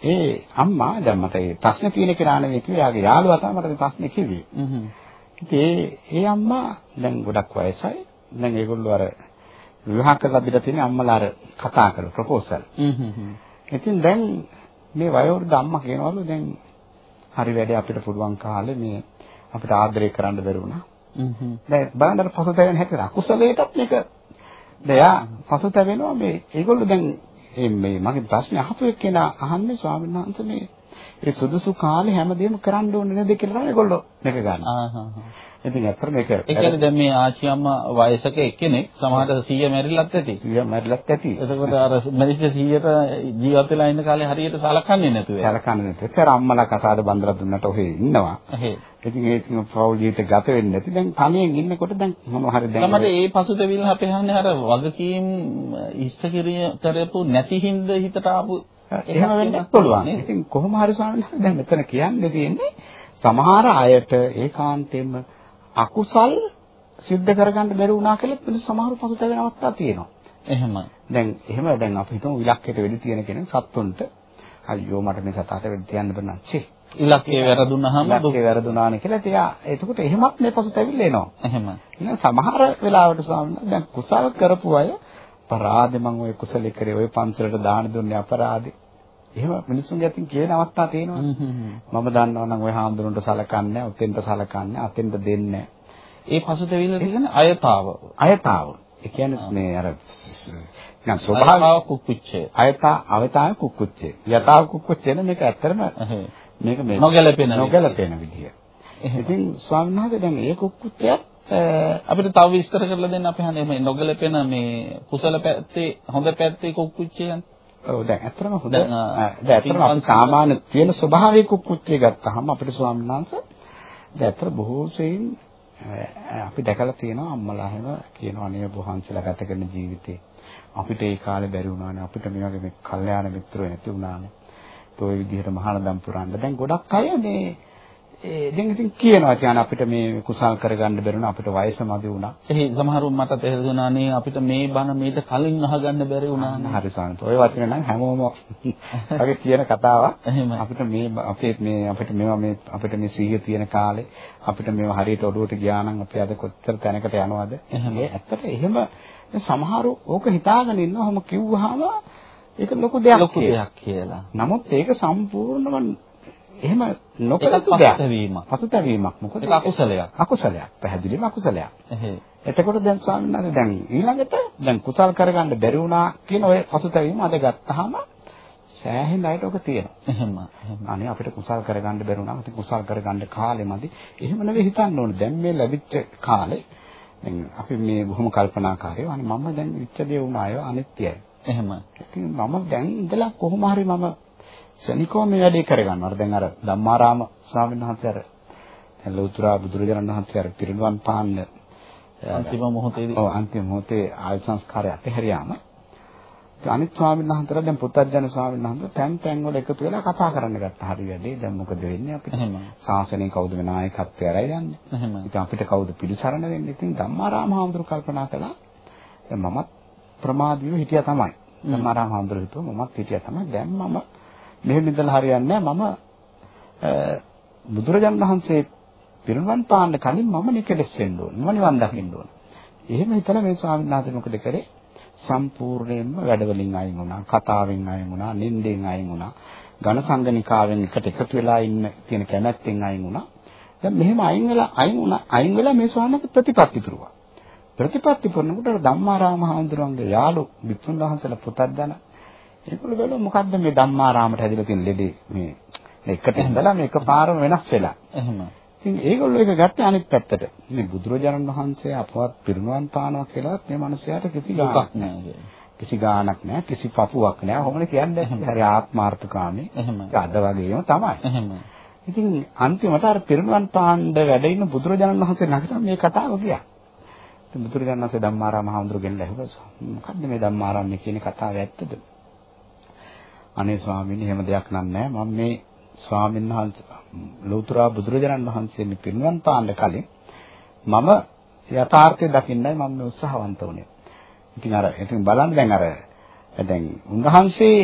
ඒ අම්මා දැන් මට ඒ ප්‍රශ්නේ තියෙන කෙනා නෙවෙයි කිව්වේ. යාගේ යාළුවා තමයි මට මේ ප්‍රශ්නේ කිව්වේ. හ්ම්. ඉතින් ඒ අම්මා දැන් ගොඩක් වයසයි. දැන් ඒගොල්ලෝ අර විවාහ කරලා බිලා තියෙන අම්මලා අර කතා කරලා ප්‍රොපෝසල්. හ්ම් හ්ම්. ඉතින් දැන් මේ වයෝවෘද්ධ අම්මා කියනවලු දැන් හරි වැඩේ අපිට පුළුවන් කාලේ මේ අපිට ආදරය කරන්න බැරි වුණා. හ්ම්. දැන් බලන්න පසුතැවෙන හැටි අකුසලයටත් මේක දයා පසුතැවෙනවා මේ ඒගොල්ලෝ දැන් මේ මගේ ප්‍රශ්නේ අහපු එක්කෙනා අහන්නේ ස්වාමීන් වහන්සේ මේ ඒ සුදුසු කාලේ හැමදේම කරන්න ඕනේ නේද කියලා තමයි ඒගොල්ලෝ මේක ගන්න. ඉතින් අතර මේක ඒ කියන්නේ දැන් මේ ආච්චි අම්මා වයසක එක්කෙනෙක් සමහරට 100 මැරිලත් ඇති. සිය මැරිලත් ඇති. එතකොට අර මැරිච්ච 100ට ජීවත් වෙලා ඉන්න කාලේ හරියට සලකන්නේ නැතුව. සලකන්නේ නැති. ඒතර අම්මලා කසාද බඳලා දුන්නට ඔහේ ඉන්නවා. එහෙ. ඉතින් ඒක පෞල් ජීවිත ගත වෙන්නේ නැති. දැන් තනියෙන් ඉන්නකොට දැන් මොන හරි දැන් තමයි ඒ පසුතැවිල්ල අපේ හන්නේ අර වගකීම් ඉෂ්ට කරපු නැති හින්ද හිතට ආපු එහෙම වෙන්නත් පුළුවන්. ඉතින් කොහොම හරි ස්වාමීන් දැන් මෙතන කියන්නේ තියෙන්නේ සමහර අයට ඒකාන්තයෙන්ම අකුසල් සිද්ධ කරගන්න බැරි වුණා කියලා පිළිස සමහර පසුතැවෙන අවස්ථා තියෙනවා. එහෙමයි. දැන් එහෙම දැන් අපි හිතමු ඉලක්කයට වෙඩි තියෙන කෙනෙක් සත්තුන්ට අයියෝ මට මේ සතාට වෙඩි තියන්න බෑ නච්චි. ඉලක්කේ වැරදුනහම. ඉලක්කේ වැරදුනානේ කියලා එයා එතකොට එහෙමත් මේ පසුතැවිල්ල එනවා. එහෙමයි. සමහර වෙලාවට ස්වාමීන් දැන් කුසල් කරපු අය අපරාධේ මම ওই කුසලේ කරේ ওই පන්සලට දාන දුන්නේ අපරාධේ. එහෙම මිනිස්සුන්ගේ අතින් කියන අවස්ථා තියෙනවා. හ්ම් හ්ම් හ්ම්. මම දන්නවා නම් ওই හාමුදුරන්ට සලකන්නේ උතෙන්ට සලකන්නේ අතෙන්ට දෙන්නේ ඒ පසුතැවිල්ල කියන්නේ අයතාව. අයතාව. ඒ කියන්නේ මේ අර නිකන් ස්වභාව අයතාව කුක්කුච්චය. අයතා අවතාව කුක්කුච්චේ. යතාව කුක්කුච්චේ නේ මේක ඇත්තරම එහෙ. මේක මේ නොගැලපෙන විදිය. නොගැලපෙන විදිය. එහෙම. ඉතින් ස්වාමීන් වහන්සේ දැන් ඒ කුක්කුච්චයත් අපිට තව විස්තර කරලා දෙන්න අපි හන්නේ මේ නොගැලපෙන මේ කුසල පැත්තේ හොඳ පැත්තේ කුක්කුච්චයන්. ඔව් දැන් ඇත්තටම හොඳ දැන්, ඇත්තටම අපි සාමාන්‍ය තියෙන ස්වභාවයේ කුක්කුච්චේ ගත්තාම අපිට ස්වාමීන් වහන්සේ දැන් ඇත්තට බොහෝ සෙයින් අපි දැකලා තියෙනවා අම්මලා එහෙම කියනවා නේ බොහන්සලා ගත කරන ජීවිතේ අපිට ඒ කාලේ බැරි වුණානේ අපිට මේ වගේ මේ කල්යාණ මිත්‍රයෝ නැති වුණානේ. તો ඒ විදිහට මහානදම් පුරන්න. දැන් ගොඩක් අය මේ ඒ දැන් ඉතින් කියනවා කියන්නේ අපිට මේ කුසල් කරගන්න බැරුණ අපිට වයස මදි වුණා. එහේ සමහරුන් මට තේරුණානේ අපිට මේ බණ මීට කලින් අහගන්න බැරි වුණානේ. හරි සාන්ත. ඔය වචන නම් හැමෝම වගේ කියන කතාවක්. එහෙමයි. අපිට මේ අපේ මේ අපිට මේවා මේ අපිට මේ සිහිය තියෙන කාලේ අපිට මේවා හරියට ඔළුවට ගියා නම් අපි අද කොච්චර තැනකට යනවද? ඒ ඇත්තට එහෙම සමහරු ඕක හිතාගෙන ඉන්නවා. ඔහොම කිව්වහම ඒක ලොකු දෙයක් ලොකු දෙයක් කියලා. නමුත් ඒක සම්පූර්ණම එහෙම යුතු දෙයක්. පසුතැවීමක්. පසුතැවීමක්. මොකද ඒක අකුසලයක්. අකුසලයක්. පැහැදිලිම අකුසලයක්. එහේ. එතකොට දැන් ස්වාමීන් වහන්සේ දැන් ඊළඟට දැන් කුසල් කරගන්න බැරි වුණා කියන ඔය පසුතැවීම අද ගත්තාම සෑහෙන අයට ඔක තියෙනවා. එහෙම. අනේ අපිට කුසල් කරගන්න බැරි වුණා. අපි කුසල් කරගන්න කාලෙමදි. එහෙම නෙවෙයි හිතන්න ඕනේ. දැන් මේ ලැබිච්ච කාලේ දැන් අපි මේ බොහොම කල්පනාකාරීව අනේ මම දැන් විච්ච දේ වුණා අය අනිත්‍යයි. එහෙම. ඉතින් මම දැන් ඉඳලා කොහොම හරි මම ශනිකව මේ වැඩේ කරගන්නවා. දැන් අර ධම්මාරාම ස්වාමීන් වහන්සේ අර දැන් ලෞතුරා බුදුරජාණන් වහන්සේ අර පිරිනුවන් පාන්න අන්තිම මොහොතේදී ඔව් අන්තිම මොහොතේ ආයු සංස්කාරය අතහැරියාම අනිත් ස්වාමීන් වහන්සේලා දැන් පුත්තජන ස්වාමීන් වහන්සේ තැන් තැන් වල එකතු වෙලා කතා කරන්න ගත්තා. හරි වැඩේ. දැන් මොකද වෙන්නේ අපිට? එහෙම. ශාසනයේ කවුද මේ නායකත්වය අරයි යන්නේ? එහෙම. ඉතින් අපිට කවුද පිළිසරණ වෙන්නේ? ඉතින් ධම්මාරාම හාමුදුරු කල්පනා කළා. දැන් මමත් ප්‍රමාදීව හිටියා තමයි. ධම්මාරාම හාමුදුරු හිතුවා මමත් හිටියා තමයි. දැන් මම මෙහෙම ඉඳලා හරියන්නේ නැහැ. මම අ, බුදුරජාණන් වහන්සේ පිරිනුවන් පාන්න කලින් මම නිකලස් වෙන්න ඕන. මම නිවන් දකින්න ඕන. එහෙම හිතලා මේ ස්වාමීන් වහන්සේ මොකද කරේ? සම්පූර්ණයෙන්ම වැඩවලින් අයින් වුණා, කතාවෙන් අයින් වුණා, නින්දෙන් අයින් වුණා, ඝන සංගණිකාවෙන් එකට එකතු වෙලා ඉන්න තියෙන කැමැත්තෙන් අයින් වුණා. දැන් මෙහෙම අයින් වෙලා අයින් වුණා, අයින් වෙලා මේ ස්වාමීන් වහන්සේ ප්‍රතිපත්ති පුරුවා. ප්‍රතිපත්ති පුරනකොට අර ධම්මාරාම හාමුදුරන්ගේ යාළු බිත්තුන් වහන්සේලා පුතක් දන ඒගොල්ලෝ බැලුවා මොකද්ද මේ ධම්මාරාමට හැදිලා තියෙන ලෙඩේ මේ එකට ඉඳලා මේක පාරම වෙනස් වෙලා. එහෙම. ඉතින් ඒගොල්ලෝ ඒක ගත්තේ අනිත් පැත්තට. මේ බුදුරජාණන් වහන්සේ අපවත් පිරිනුවන් පානවා කියලාත් මේ මිනිස්යාට කිසි ගාණක් නෑ. කිසි ගාණක් නැහැ කිසි පපුවක් නැහැ. කොහොමද කියන්නේ? හරි ආත්මාර්ථකාමී. එහෙම. අද වගේම තමයි. එහෙම. ඉතින් අන්තිමට අර පිරිනුවන් පාන්න වැඩ ඉන්න බුදුරජාණන් වහන්සේ ළඟට මේ කතාව ගියා. ඉතින් බුදුරජාණන් වහන්සේ ධම්මාරාම හාමුදුරු ගෙනලා ඇහුවා මොකද්ද මේ ධම්මාරාම කියන කතාව ඇත්තද? අනේ ස්වාමීනි එහෙම දෙයක් නෑ මම මේ ස්වාමීන් වහන්සේ ලෞතුරා බුදුරජාණන් වහන්සේ පිරිනුවන් පාන්න කලින් මම යථාර්ථය දකින්නයි මම උත්සාහවන්ත වුණේ. ඉතින් අර ඉතින් බලන්න දැන් අර දැන් උන්වහන්සේ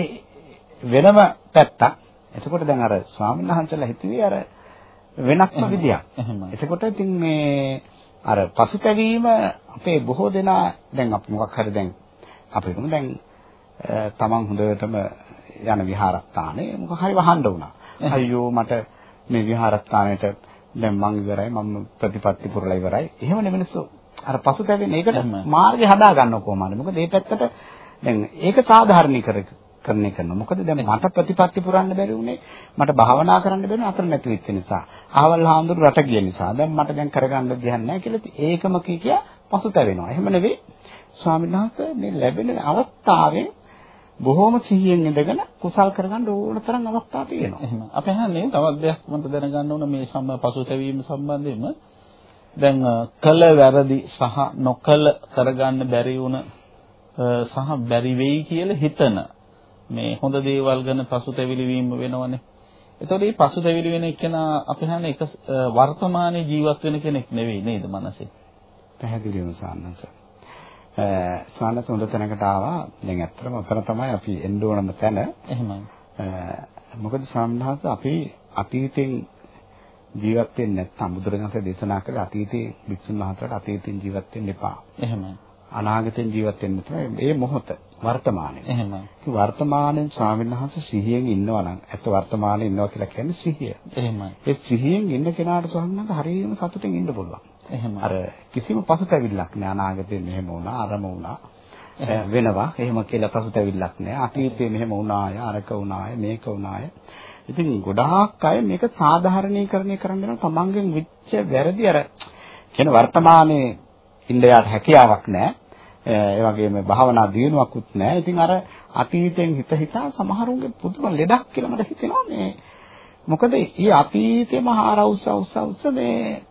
වෙනම පැත්තක්. එතකොට දැන් අර ස්වාමීන් වහන්සේලා හිතුවේ අර වෙනස්ම විදියක්. එතකොට ඉතින් මේ අර පසුතැවීම අපේ බොහෝ දෙනා දැන් අපි මොකක් හරි දැන් අපි හිතමු දැන් තමන් හොඳටම යන විහාරස්ථානේ මොකක් හරි වහන්න වුණා. අයියෝ මට මේ විහාරස්ථානෙට දැන් මං ඉවරයි මම ප්‍රතිපත්ති පුරලා ඉවරයි. එහෙමනේ මිනිස්සු අර පසුතැවෙන ඒකට එහෙම. මාර්ගය හදා ගන්නව කොහොමද? මොකද මේ පැත්තට දැන් ඒක සාධාරණීකරණය කරනවා. මොකද දැන් මට ප්‍රතිපත්ති පුරන්න බැරි වුණේ මට භාවනා කරන්න බැරි අතර නැති වෙච්ච නිසා. ආවල් හාමුදුරු රට ගිය නිසා. දැන් මට දැන් කරගන්න දෙයක් නැහැ කියලා ඒකම කී කියා පසුතැවෙනවා. එහෙම නෙවෙයි. ස්වාමීන් වහන්සේ මේ ලැබෙන අවස්ථාවෙන් බොහොම සිහියෙන් ඉඳගෙන කුසල් කරගන්න ඕන තරම් අවස්ථා තියෙනවා. එහෙම. අපි අහන්නේ තවත් දෙයක් මට දැනගන්න ඕන මේ සම්ම පසුතැවීම සම්බන්ධයෙන්ම දැන් කළ වැරදි සහ නොකළ කරගන්න බැරි වුණ සහ බැරි වෙයි කියලා හිතන මේ හොඳ දේවල් ගැන පසුතැවිලි වීම වෙනවනේ. එතකොට මේ පසුතැවිලි වෙන එකනා අපි අහන්නේ එක වර්තමානයේ ජීවත් වෙන කෙනෙක් නෙවෙයි නේද මනසේ. පැහැදිලිවම සාන්නස. සාන්නස හොඳ තැනකට ආවා. දැන් ඇත්තටම ඔතන තමයි අපි එන්න ඕනම තැන. එහෙමයි. මොකද සාමණේරහස අපි අතීතෙන් ජීවත් වෙන්නේ නැත්නම් බුදුරජාණන්සේ දේශනා කළ අතීතයේ භික්ෂුන් වහන්සේලාට අතීතෙන් ජීවත් වෙන්න එපා. එහෙමයි. අනාගතෙන් ජීවත් වෙන්න තමයි මේ මොහොත වර්තමානයේ. එහෙමයි. වර්තමානයේ ස්වාමීන් වහන්සේ සිහියෙන් ඉන්නවා නම් ඇත්ත වර්තමානයේ ඉන්නවා කියලා කියන්නේ සිහිය. එහෙමයි. ඒ සිහියෙන් ඉන්න කෙනාට ස්වාමීන් වහන්සේ හරියම සතුටින් ඉන්න පුළුවන්. එහෙමයි. අර කිසිම පසුතැවිල්ලක් නෑ අනාගතේ මෙහෙම වුණා අරම වුණා. වෙනවා. එහෙම කියලා පසුතැවිල්ලක් නෑ. අතීතේ මෙහෙම වුණාය අරක වුණාය මේක වුණාය. ඉතින් ගොඩාක් අය මේක සාධාරණීකරණය කරන්න යනවා තමන්ගෙන් වෙච්ච වැරදි අර කියන වර්තමානයේ ඉන්න යාට හැකියාවක් නෑ. ඒ වගේම භාවනා දියුණුවක්වත් නෑ. ඉතින් අර අතීතයෙන් හිත හිතා සමහරුන්ගේ පුදුම ලෙඩක් කියලා මට හිතෙනවා මේ. මොකද ඊ අතීතේම හාරවුස්ස උස්ස උස්ස මේ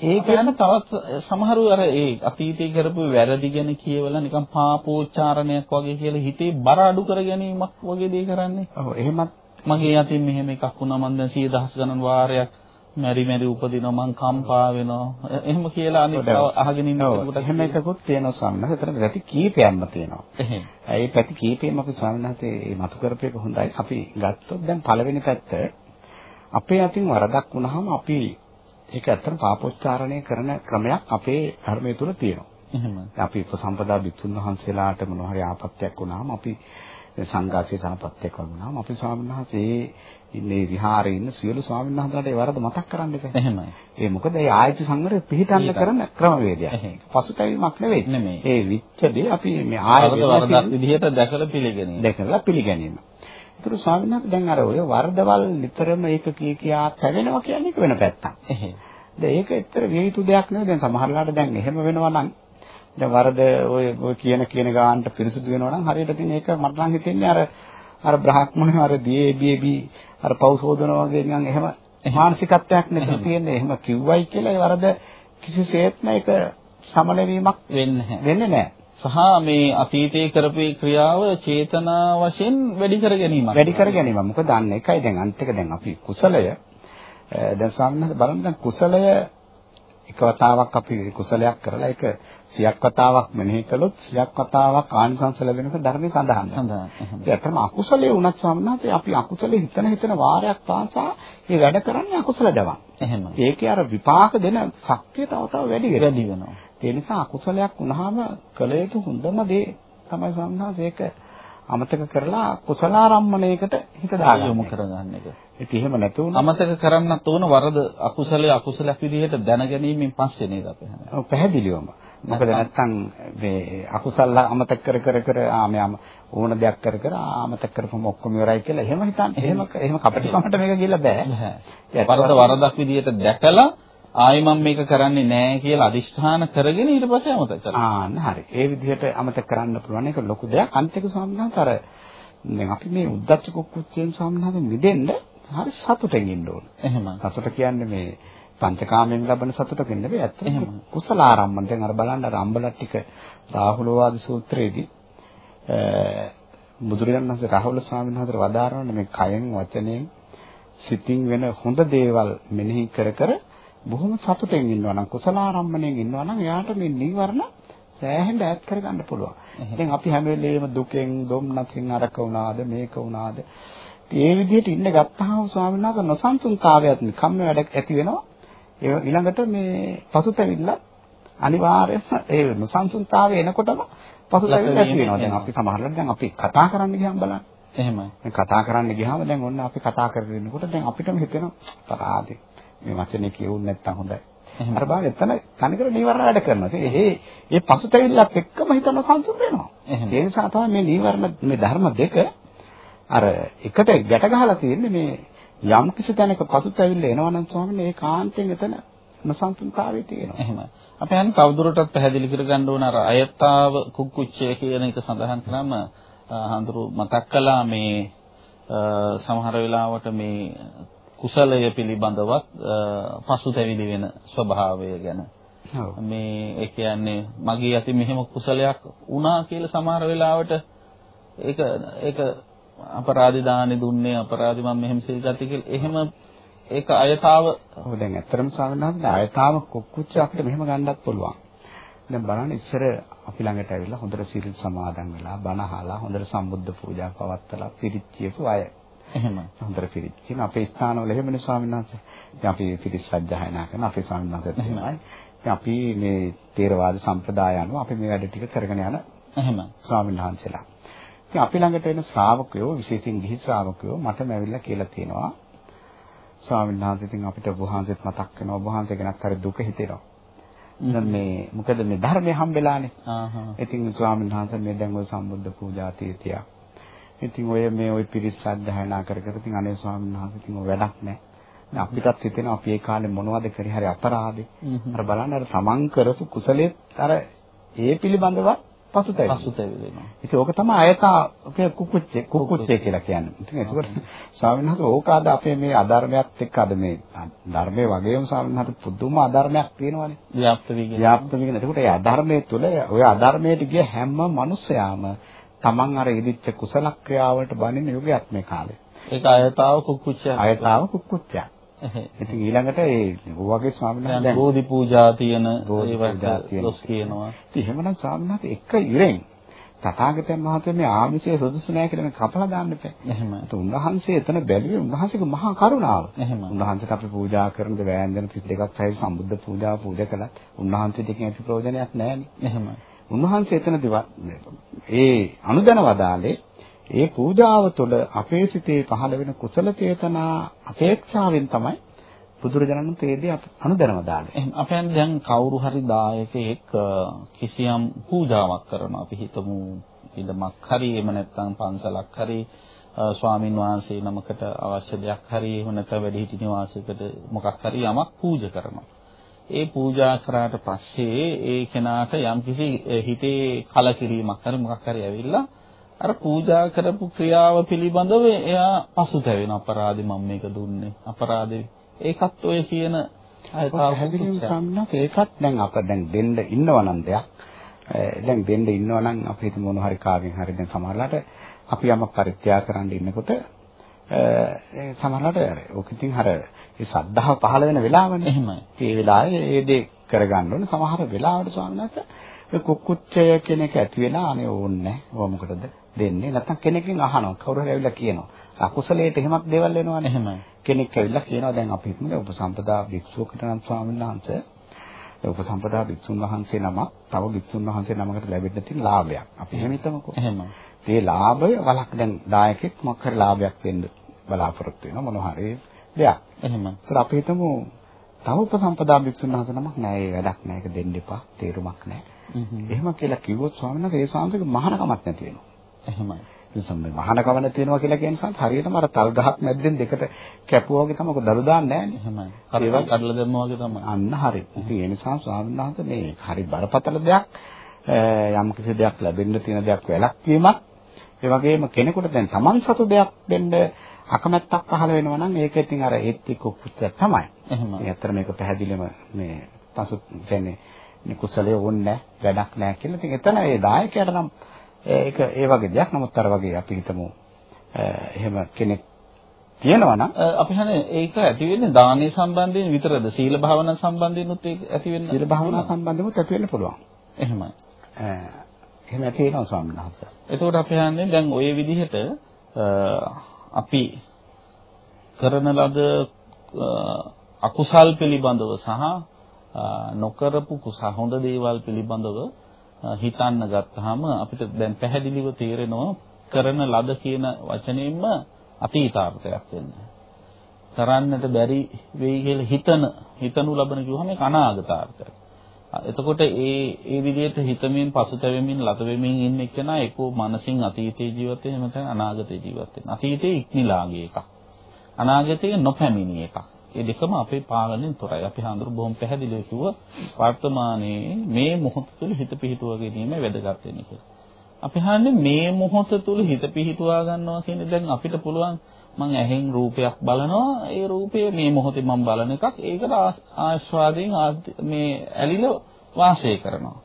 ඒක යන තවත් සමහරු අර ඒ අතීතයේ කරපු වැරදි ගැන කියවලා නිකන් පාපෝච්චාරණයක් වගේ කියලා හිතේ බර අඩු කර ගැනීමක් වගේ දේ කරන්නේ. ඔව් එහෙමත් මගේ යතින් මෙහෙම එකක් වුණා මම දැන් 10000 ගණන් වාරයක් මැරි මැරි උපදිනවා මං කම්පා වෙනවා. එහෙම කියලා අනිත් අහගෙන ඉන්න කෙනෙකුට එහෙම එකකුත් තියෙනවා වහන්සේ. එතන පැති කීපයක්ම තියෙනවා. එහෙම. ඒ පැති කීපෙම අපි ස්වාමීන් වහන්සේ මතු කරපේක හොඳයි. අපි ගත්තොත් දැන් පළවෙනි පැත්ත අපේ අතින් වරදක් වුණාම අපි ඒක ඇත්තට පාපෝච්චාරණය කරන ක්‍රමයක් අපේ ධර්මයේ තුල තියෙනවා. එහෙම. අපි උපසම්පදා බිතුන් වහන්සේලාට මොනවා හරි ආපත්‍යක් වුණාම අපි සංඝාසයේ සහපත්‍යක් වුණාම අපි ස්වාමීන් වහන්සේ ඉන්නේ විහාරේ ඉන්න සියලු ස්වාමීන් වහන්සේලාට ඒ වරද මතක් කරන්න එපා. එහෙමයි. ඒ මොකද ඒ ආයත සංවරය පිළිටන්න කරන ක්‍රමවේදයක්. පසුතැවීමක් නෙවෙයි. ඒ විච්ඡ දේ අපි මේ ආයත වරදක් විදිහට දැකලා පිළිගැනීම. දැකලා පිළිගැනීම. ඒතර ස්වාමීන් වහන්සේ දැන් අර ඔය වරදවල් නිතරම ඒක කී කියා තැවෙනවා කියන්නේ වෙන පැත්තක්. එහෙම. දැන් ඒක ඇත්තට විය යුතු දෙයක් නෙවෙයි. දැන් සමහරලාට දැන් එහෙම වෙනවා නම් දැන් වරද ඔය ඔය කියන කියන ගානට පිරිසුදු වෙනවා නම් හරියට ඉතින් ඒක මට නම් හිතෙන්නේ අර අර බ්‍රහ්මණය අර දියේබීබි අර පෞසෝදනවා වගේ නිකන් එහෙම මානසිකත්වයක් නෙවෙයි තියෙන්නේ. එහෙම කිව්වයි කියලා ඒ වරද කිසිසේත්ම ඒක සමන වීමක් වෙන්නේ වෙන්නේ නැහැ. සහ මේ අතීතයේ කරපු ක්‍රියාව චේතනා වශයෙන් වැඩි කර ගැනීමක්. වැඩි කර ගැනීම. මොකද අන්න එකයි දැන් අන්තික දැන් අපි කුසලය දැන් ස්වාමීන් වහන්සේ බලන්න දැන් කුසලය එක වතාවක් අපි කුසලයක් කරලා ඒක සියක් වතාවක් මෙනෙහි කළොත් සියක් වතාවක් ආනිසංස ලැබෙනක ධර්මයේ සඳහන්. සඳහන්. ඒ අතරම අකුසලයේ වුණත් ස්වාමීනාත් අපි අකුසලයේ හිතන හිතන වාරයක් පාසා මේ වැඩ කරන්නේ අකුසල දවම්. එහෙම. ඒකේ අර විපාක දෙන ශක්තිය තව තව වැඩි වෙනවා. ඒ නිසා අකුසලයක් වුණාම කළ යුතු හොඳම දේ තමයි ස්වාමීනාත් ඒක අමතක කරලා කුසලාරම්මණයකට හිත දාගන්න. යොමු කරගන්න එක. ඒක එහෙම නැතු වුණා. අමතක කරන්නත් ඕන වරද අකුසලයේ අකුසලයක් විදිහට දැනගැනීමෙන් පස්සේ නේද අපි හන්නේ. ඔව් පැහැදිලිවම. මොකද නැත්තම් මේ අකුසල අමතක කර කර කර ආ මෙයාම ඕන දෙයක් කර කර අමතක කරපුවම ඔක්කොම ඉවරයි කියලා එහෙම හිතන්න. එහෙම එහෙම කපටිකමට මේක ගිහිල්ලා බෑ. වරද වරදක් විදිහට දැකලා ආයි මම මේක කරන්නේ නැහැ කියලා අදිෂ්ඨාන කරගෙන ඊට පස්සේ අමතක කරනවා. ආන්න හරි. ඒ විදිහට අමතක කරන්න පුළුවන් එක ලොකු දෙයක්. අන්තික ස්වාමීන් අර දැන් අපි මේ උද්දච්ච කුක්කුච්චයෙන් ස්වාමීන් මිදෙන්න හරි සතුටෙන් ඉන්න ඕන. එහෙම. සතුට කියන්නේ මේ පංචකාමයෙන් ලබන සතුටකින් නෙවෙයි ඇත්තටම කුසල ආරම්භන. දැන් අර බලන්න අර අම්බලට්ටික රාහුලවාද සූත්‍රයේදී බුදුරජාණන් වහන්සේ රාහුල ස්වාමීන් වහන්සේට වදාරන මේ කයෙන් වචනයෙන් සිතින් වෙන හොඳ දේවල් මෙනෙහි කර කර බොහොම සතුටෙන් ඉන්නවා නම් කුසලාරම්මණයෙන් ඉන්නවා නම් එයාට මේ නීවරණ සෑහෙන්න ඈත් කරගන්න පුළුවන්. දැන් අපි හැම වෙලේම දුකෙන්, දුම්නසින් අරක වුණාද, මේක වුණාද. ඒ විදිහට ඉන්න ගත්තාම ස්වාමීන් වහන්සේ නොසන්සුන්තාවයත් කම්ම වැඩ ඇති වෙනවා. ඒ ඊළඟට මේ පසුතැවිල්ල අනිවාර්යයෙන්ම ඒ නොසන්සුන්තාවය එනකොටම පසුතැවිල්ල ඇති වෙනවා. දැන් අපි සමහරවිට දැන් අපි කතා කරන්න ගියාම බලන්න. එහෙමයි. කතා කරන්න ගියාම දැන් ඔන්න අපි කතා කරගෙන ඉන්නකොට දැන් අපිටම හිතෙනවා පරාදේ මේ වචනේ කියවුනේ නැත්තම් හොඳයි. අර බලන්න එතන තනිකර නීවරණ වැඩ කරනවා. ඉතින් ඒ ඒ පසුතැවිල්ලත් එක්කම හිතන සතුට වෙනවා. ඒ නිසා තමයි මේ නීවරණ මේ ධර්ම දෙක අර එකට ගැට ගහලා තියෙන්නේ මේ යම් කිසි තැනක පසුතැවිල්ල එනවනම් ස්වාමීන් ඒ කාන්තෙන් එතන නොසන්තුන්තාවය තියෙනවා. එහෙමයි. අපි හන් කවුරුරටත් පැහැදිලි කරගන්න ඕන අර අයත්තාව කුක්කුච්චය කියන එක සඳහන් කරාම හඳුරු මතක් කළා මේ සමහර වෙලාවට මේ කුසලය පිළිබඳවත් පසුතැවිලි වෙන ස්වභාවය ගැන. මේ ඒ කියන්නේ මගේ අතින් මෙහෙම කුසලයක් වුණා කියලා සමහර වෙලාවට ඒක ඒක අපරාධි දානි දුන්නේ අපරාධි මම මෙහෙම සිල් ගත්තේ කියලා එහෙම ඒක අයතාව ඔව් දැන් ඇත්තටම ස්වාමීන් වහන්සේ අයතාව කුක්කුච්ච අපිට මෙහෙම ගන්නත් පුළුවන්. දැන් බලන්න ඉස්සර අපි ළඟට ඇවිල්ලා හොඳට සිල් සමාදන් වෙලා බණ අහලා හොඳට සම්බුද්ධ පූජා පවත්වලා පිරිච්චියපු අය. එහෙම. හොඳට පිරිච්ච. කියන අපේ ස්ථානවල එහෙමනේ ස්වාමීන් වහන්සේ. දැන් අපි පිරිස් සජ්ජායනා කරන අපේ ස්වාමීන් වහන්සේත් එහෙමයි. දැන් අපි මේ තේරවාද සම්ප්‍රදාය අනුව අපි මේ වැඩ ටික කරගෙන යන එහෙම ස්වාමීන් වහන්සේලා. ඉතින් අපි ළඟට එන ශ්‍රාවකයෝ විශේෂයෙන් ගිහි ශ්‍රාවකයෝ මටම ඇවිල්ලා කියලා තියෙනවා ස්වාමීන් වහන්සේ ඉතින් අපිට ඔබ වහන්සේත් මතක් වෙනවා ඔබ වහන්සේ ගැනත් හරි දුක හිතෙනවා. දැන් මේ මොකද මේ ධර්මයේ හම්බෙලානේ. ආහා. ඉතින් ස්වාමීන් වහන්සේ මේ දැන් ඔය සම්බුද්ධ පූජා තීතියක්. ඉතින් ඔය මේ ඔය පිරිස් සද්ධායනා කර කර ඉතින් අනේ ස්වාමීන් වහන්සේ ඉතින් ඔය වැඩක් නැහැ. අපිටත් හිතෙනවා අපි ඒ කාලේ මොනවද කරේ හරි අපරාධේ. අර බලන්න අර තමන් කරපු කුසලෙත් අර ඒ පිළිබඳව පසුතැවෙනවා. පසුතැවෙනවා. ඉතින් ඕක තමයි අයතා කුකුච්චේ කුකුච්චේ කියලා කියන්නේ. ඉතින් ඒකෝට ස්වාමීන් වහන්සේ ඕක අද අපේ මේ අධර්මයක් එක්ක අද මේ ධර්මයේ වගේම ස්වාමීන් වහන්සේ පුදුම අධර්මයක් තියෙනවානේ. ව්‍යාප්ත වීගෙන. ව්‍යාප්ත වීගෙන. ඒකට ඒ අධර්මයේ තුල ඔය අධර්මයට ගිය හැම මිනිසයාම තමන් අර ඉදිච්ච කුසල ක්‍රියාවලට බඳින යුගයක් මේ කාලේ. ඒක අයතාව කුකුච්චයක්. අයතාව කුකුච්චයක්. ඉතින් ඊළඟට ඒ වගේ ස්වාමීන් වහන්සේ බෝධි පූජා තියෙන. දොස් කියනවා. ඉතින් එහෙමනම් ස්වාමීන් වහන්සේ එක ඉරෙන් තථාගතයන් වහන්සේ මේ ආමිෂය සුදුසු නැහැ කියලා කපලා දාන්න එපා. එහෙම. ඒත් උන්වහන්සේ එතන බැලුවේ උන්වහන්සේගේ මහා කරුණාව. එහෙම. උන්වහන්සේට අපි පූජා කරන ද වෑංජන 32ක් සහිත සම්බුද්ධ පූජාව පූජා කළත් උන්වහන්සේට එකකින් ඇති ප්‍රයෝජනයක් නැහැ එහෙම. උන්වහන්සේ එතනදී ඒ අනුදැන වදාලේ ඒ පූජාව තුළ අපේ සිතේ පහළ වෙන කුසල චේතනා අපේක්ෂාවෙන් තමයි බුදුරජාණන් තේදී අනුදැනව දාන්නේ. එහෙනම් අපෙන් දැන් කවුරු හරි දායකයෙක් අ, කිසියම් පූජාවක් කරනවා අපි හිතමු ඉදමක් හරි එහෙම නැත්නම් පන්සලක් හරි අ, ස්වාමින් වහන්සේ නමකට අවශ්‍ය දෙයක් හරි එහෙම නැත්නම් වැඩිහිටි නිවාසයකට මොකක් හරි යමක් පූජා කරනවා. ඒ පූජා කරාට පස්සේ ඒ කෙනාට යම්කිසි හිතේ කලකිරීමක් හරි මොකක් හරි ඇවිල්ලා අර පූජා කරපු ක්‍රියාව පිළිබඳව එයා පසුතැවෙන අපරාධි මම මේක දුන්නේ. අපරාධේ ඒකත් ඔය කියන පුච්චා. සම්මත ඒකත් දැන් අප දැන් දෙන්න ඉන්නවා නම් දෙයක්. දැන් දෙන්න ඉන්නවා නම් අපි හිතමු මොන හරි කාගෙන් හරි දැන් සමහරලාට අපි යමක් පරිත්‍යාග කරන්න ඉන්නකොට ඒ සමහරලාට අර ඔක ඉතින් අර ඒ සද්ධාව පහළ වෙන වෙලාවනේ එහෙමයි. ඒ වෙලාවේ ඒ දේ කරගන්න ඕනේ සමහර වෙලාවට ස්වාමීන් වහන්සේ කුක්කුච්චය කියන එක ඇති වෙලා අනේ ඕන්නේ නැහැ. ඕවා මොකටද දෙන්නේ? නැත්නම් කෙනෙක්ගෙන් අහනවා. කවුරු හරි ඇවිල්ලා කියනවා. අකුසලයට එහෙමත් දේවල් වෙනවනේ. එහෙමයි. කෙනෙක් ඇවිල්ලා කියනවා දැන් අපි හිතමු උපසම්පදා භික්ෂුවකට නම් ස්වාමීන් වහන්සේ උපසම්පදා භික්ෂුන් වහන්සේ නමක් තව භික්ෂුන් වහන්සේ නමකට ලැබෙන්න තියෙන ලාභයක්. අපි එහෙම හිතමුකෝ. එහෙමයි. ඒ ලාභය වලක් දැන් දායකෙක් මොකක් හරි ලාභයක් දෙන්න බලාපොරොත්තු වෙනවා මොන හරි දෙයක්. එහෙමයි. ඒතර අපි හිතමු තව උපසම්පදා භික්ෂුන් වහන්සේ නමක් නෑ ඒ වැඩක් නෑ ඒක දෙන්න එපා තේරුමක් නෑ. හ්ම්. එහෙම කියලා කිව්වොත් ස්වාමීන් වහන්සේ ඒ ශාන්තික මහානකමක් නැති වෙනවා. එහෙමයි. ඉතින් මේ මහානකම නැති වෙනවා කියලා කියන සංස හරියටම අර තල් ගහක් මැද්දෙන් දෙකට කැපුවා වගේ තමයි ඔක දරු දාන්නේ නෑනේ. එහෙමයි. කරවල් කඩලා දැම්මා වගේ තමයි. අන්න හරි. ඉතින් ඒ නිසා ස්වාමීන් වහන්සේ මේ හරි බරපතල දෙයක් යම් කිසි දෙයක් ලැබෙන්න තියෙන දෙයක් වැළැක්වීමක් ඒ වගේම කෙනෙකුට දැන් Taman සතු දෙයක් දෙන්න අකමැත්තක් පහළ වෙනවා නම් ඒක ඉතින් අර ඒත් එක්ක කුච්චයක් තමයි. එහෙමයි. මේ අතර මේක පැහැදිලිවම මේ පසු කියන්නේ කුසලයේ ඕනේ වැඩක් නැහැ කියලා. ඉතින් එතන ඒ දායකයාට නම් ඒක ඒ වගේ දෙයක්. නමුත් අර වගේ අපි හිතමු එහෙම කෙනෙක් තියෙනවා නම් අපි හන්නේ ඒක ඇති වෙන්නේ දානීය සම්බන්ධයෙන් විතරද? සීල භාවනා සම්බන්ධයෙන්ුත් ඒක ඇති වෙන්න. සීල භාවනා සම්බන්ධව ඇති වෙන්න පුළුවන්. එහෙමයි. එහෙම ඇති වෙනවා ස්වාමීන් වහන්සේ. එතකොට අපි හන්නේ දැන් ওই විදිහට අපි කරන ලද අ, අකුසල් පිළිබඳව සහ අ, නොකරපු කුසල හොඳ දේවල් පිළිබඳව අ, හිතන්න ගත්තාම අපිට දැන් පැහැදිලිව තේරෙනවා කරන ලද කියන වචනයෙන්ම අතීතාර්ථයක් වෙන්නේ. කරන්නට බැරි වෙයි කියලා හිතන හිතනු ලබන කිව්වම ඒක අනාගතාර්ථයක්. එතකොට ඒ ඒ විදිහට හිතමින් පසුතැවෙමින් ලත වෙමින් ඉන්න එක්කෙනා ඒකෝ මනසින් අතීතේ ජීවත් වෙන නැත්නම් අනාගතේ ජීවත් වෙන. අතීතේ ඉක්මිලාගේ එකක්. අනාගතේ නොපැමිණි එකක්. ඒ දෙකම අපේ පාලනයෙන් තොරයි. අපි හඳුරු බොහොම පැහැදිලිව කිව්ව වර්තමානයේ මේ මොහොත තුළ හිත පිහිටුවා ගැනීම වැදගත් වෙන කියලා. අපි හන්නේ මේ මොහොත තුළ හිත පිහිටුවා ගන්නවා කියන්නේ දැන් අපිට පුළුවන් මම ඇහෙන් රූපයක් බලනවා. ඒ රූපය මේ මොහොතේ මම බලන එකක්. ඒකට ආස්වාදයෙන් මේ ඇලිලා වාසය කරනවා.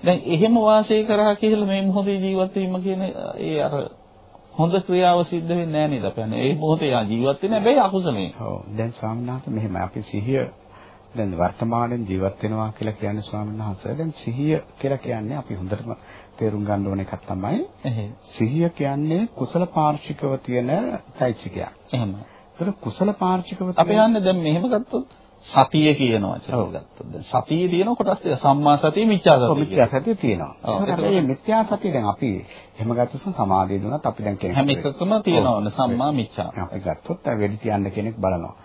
දැන් එහෙම වාසය කරා කියලා මේ මොහොතේ ජීවත් වීම කියන ඒ අර හොඳ ක්‍රියාව සිද්ධ වෙන්නේ නැහැ නේද අපි හන්නේ ඒ මොහොතේ යා ජීවත් වෙන්නේ හැබැයි අකුසලයෙන්. ඔව්. දැන් ස්වාමීන් වහන්සේ මෙහෙමයි. අපි සිහිය දැන් වර්තමානයේ ජීවත් වෙනවා කියලා කියන්නේ ස්වාමීන් වහන්සේ. දැන් සිහිය කියලා කියන්නේ අපි හොඳටම තේරුම් ගන්න ඕන එකක් තමයි සිහිය කියන්නේ කුසල පාර්ශිකව තියෙන චෛත්‍යිකයක්. එහෙම. ඒතර කුසල පාර්ශිකව අපි හන්නේ දැන් මෙහෙම ගත්තොත් සතිය කියන වචනේ ගත්තොත්. දැන් සතියේ තියෙන කොටස් දෙක. සම්මා සතිය මිච්ඡා ඔව් සතිය මිත්‍යා සතිය තියෙනවා. මේ මිත්‍යා සතිය දැන් අපි එහෙම ගත්තොත් සමාධිය දුනත් අපි දැන් කෙනෙක් හැම එකකම තියෙනවනේ. සම්මා මිච්ඡා අපි ගත්තොත් වෙඩි තියන්න කෙනෙක් බලනවා.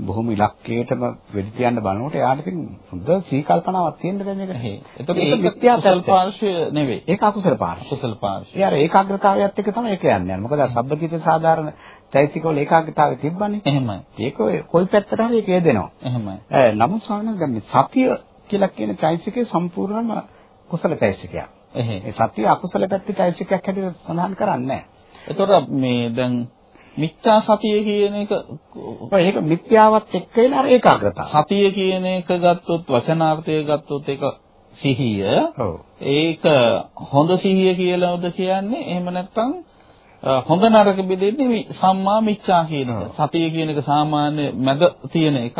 බොහොම ඉලක්කයටම වෙඩි තියන්න බලනකොට එයාට ඉතින් හොඳ සීකල්පනාවක් තියෙන්න බෑ. එහෙ. එතකොට ඒක පැත්ත. පාර්ශ්වය නෙවෙයි. ඒක අකුසල පාර්ශව. කුසල පාර්ශ්වය. ඒ අර ඒකාග්‍රතාවයත් එක්ක තමයි ඒක යන්නේ. මොකද අර සබ්බචිත සාධාරණ චෛත්‍යකවල ඒකාග්‍රතාවය තිබ්බනේ. එහෙමයි. ඒක කොයි පැත්තට හරි ඒක යදෙනවා. එහෙමයි. නමුත් ස්වාමීන් වහන්සේ දැන් මේ සතිය කියලා කියන චෛත්‍යකේ සම්පූර්ණම කුසල චෛත්‍යකයක්. එහෙ. ඒ සතිය අකුසල පැත්තේ චෛත්‍යකයක් හැටියට සඳහන් කරන්නේ නැහැ. එතකොට මේ දැන් මිච්ඡා සතිය කියන එක ඒක මිත්‍යාවත් එක්ක එන අර ඒකාග්‍රතාව. සතිය කියන එක ගත්තොත් වචනාර්ථය ගත්තොත් ඒක සිහිය ඔව්. ඒක හොඳ සිහිය කියලාද කියන්නේ එහෙම නැත්නම් හොඳ නරක බෙදෙන්නේ සම්මා මිච්ඡා කියන එක. සතිය කියන එක සාමාන්‍ය මැද තියෙන එකක්.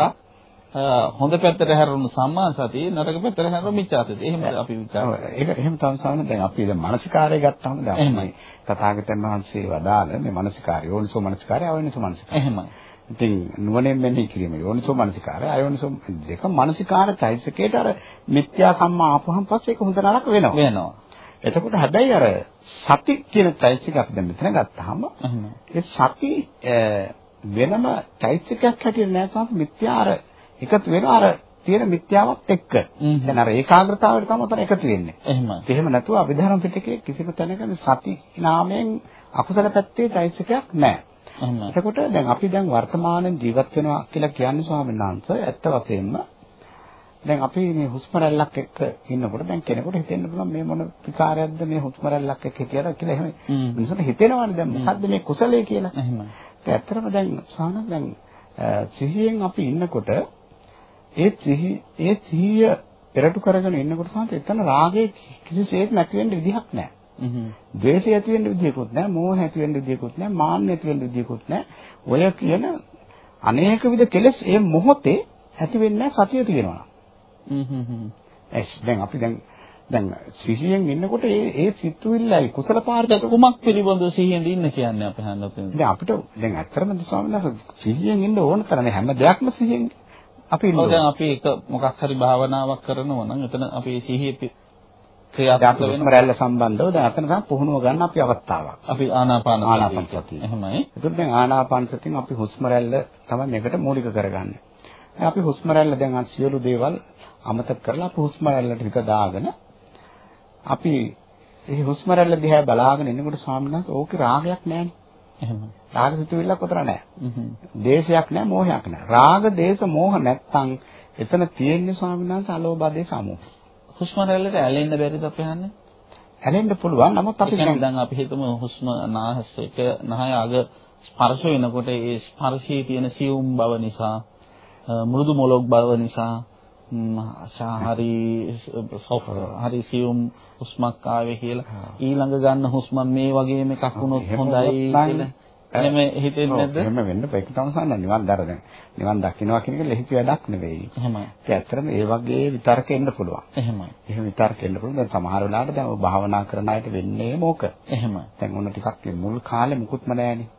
හොඳ පැත්තට හැරුණු සම්මා සතිය නරක පැත්තට හැරුණු මිච්ඡා සතිය. එහෙම අපි විචාර ඒක එහෙම තමයි සාමාන්‍ය දැන් අපි දැන් මානසිකාරය ගත්තාම දැන් අපි තථාගතයන් වහන්සේ වදාළ මේ මානසිකාරය යෝනිසෝ මානසිකාරය අයෝනිසෝ මානසිකාරය. එහෙමයි. ඉතින් නුවණෙන් මෙනෙහි කිරීම යෝනිසෝ මානසිකාරය අයෝනිසෝ දෙක මානසිකාර චෛතසිකයට අර මිත්‍යා සම්මා ආපුවහම පස්සේ ඒක හොඳ නරක වෙනවා. වෙනවා. එතකොට හැබැයි අර සති කියන චෛතසික අපි දැන් මෙතන ගත්තාම ඒ සති වෙනම චෛතසිකයක් හැටියට නෑ සාම මිත්‍යා අර එකතු වෙනවා අර තියෙන මිත්‍යාවත් එක්ක. දැන් අර ඒකාග්‍රතාවයට තමයි උතන එකතු වෙන්නේ. එහෙමයි. එහෙම නැතුව අභිධර්ම පිටකයේ කිසිම තැනක සති නාමයෙන් අකුසල පැත්තේ චෛතසිකයක් නැහැ. එතකොට දැන් අපි දැන් වර්තමානයේ ජීවත් වෙනවා කියලා කියන්නේ ස්වාමීන් වහන්සේ ඇත්ත වශයෙන්ම දැන් අපි මේ හුස්ම රැල්ලක් එක්ක ඉන්නකොට දැන් කෙනෙකුට හිතෙන්න පුළුවන් මේ මොන විකාරයක්ද මේ හුස්ම රැල්ලක් එක්ක කියලා කියලා එහෙම මිනිස්සුන්ට හිතෙනවානේ දැන් මොකද්ද මේ කුසලයේ කියලා. එහෙමයි. ඒ ඇත්තටම දැන් සාහන දැන් සිහියෙන් අපි ඉන්නකොට ඒ ඒ සිහිය පෙරටු කරගෙන ඉන්නකොට සාහන එතන රාගයේ කිසිසේත් නැති වෙන්න විදිහක් නැහැ. ද්වේෂය ඇති වෙන්න විදියකුත් නැහැ, මෝහය ඇති වෙන්න විදියකුත් නැහැ, මාන්නය ඇති වෙන්න විදියකුත් නැහැ. ඔය කියන අනේක විද කෙලෙස් ඒ මොහොතේ ඇති වෙන්නේ සතිය තියෙනවා. හ්ම් හ්ම් හ්ම්. දැන් අපි දැන් දැන් සිහියෙන් ඉන්නකොට ඒ ඒ සිතුවිල්ලයි කුසල පාර්ථක කුමක් පිළිබඳව සිහියෙන් ඉන්න කියන්නේ අපි හන්නත් දැන් අපිට දැන් ඇත්තටම ස්වාමීන් වහන්සේ සිහියෙන් ඉන්න ඕන තරම් හැම දෙයක්ම සිහියෙන් අපි ඉන්න ඕන. දැන් අපි එක මොකක් හරි භාවනාවක් කරනවා නම් එතන අපි සිහිය ක්‍රියාත්මක වෙනවා. රැල්ල සම්බන්ධව දැන් අතන තමයි පුහුණුව ගන්න අපි අවස්ථාවක්. අපි ආනාපාන ආනාපාන සතිය. එහෙමයි. ඒකත් දැන් ආනාපාන සතියෙන් අපි හුස්ම රැල්ල තමයි මේකට මූලික කරගන්නේ. අපි හුස්ම රැල්ල දැන් අත් සියලු දේවල් අමතක කරලා අපි හුස්ම රැල්ලට හිත දාගෙන අපි මේ හුස්ම රැල්ල දිහා බලාගෙන ඉන්නකොට ස්වාමීන් වහන්සේ ඕකේ රාගයක් නැහැනේ. එහෙමයි. රාග සිතුවිල්ලක් උතර නැහැ. දේශයක් නැහැ, මෝහයක් නැහැ. රාග, දේශ, මෝහ නැත්තම් එතන තියෙන්නේ ස්වාමීන් වහන්සේ අලෝභ, දේශ, අමෝහ. හුස්ම රැල්ලට ඇලෙන්න බැරිද අපි හන්නේ? ඇලෙන්න පුළුවන්. නමුත් අපි දැන් අපි හිතමු හුස්ම නාහස් එක නහය අග ස්පර්ශ වෙනකොට ඒ ස්පර්ශයේ තියෙන සියුම් බව නිසා මෘදු මොලොක් බව නිසා හරි හරි සියුම් හුස්මක් ආවේ කියලා ඊළඟ ගන්න හුස්ම මේ වගේම එකක් වුණොත් හොඳයි කියලා එහෙම හිතෙන්නේ නැද්ද? එහෙම වෙන්න ඒක තමයි සන්න නිවන් දර දැන්. නිවන් දකින්නවා කියන එක ලෙහිසි වැඩක් නෙවෙයි. එහෙමයි. ඒක ඇත්තටම ඒ වගේ විතර්ක එන්න පුළුවන්. එහෙමයි. එහෙම විතර්ක එන්න පුළුවන්. දැන් සමහර වෙලාවට දැන් ඔය භාවනා කරන අයට වෙන්නේ මොක? එහෙමයි. දැන් ඔන්න ටිකක් මුල් කාලේ මුකුත්ම නැහැනේ.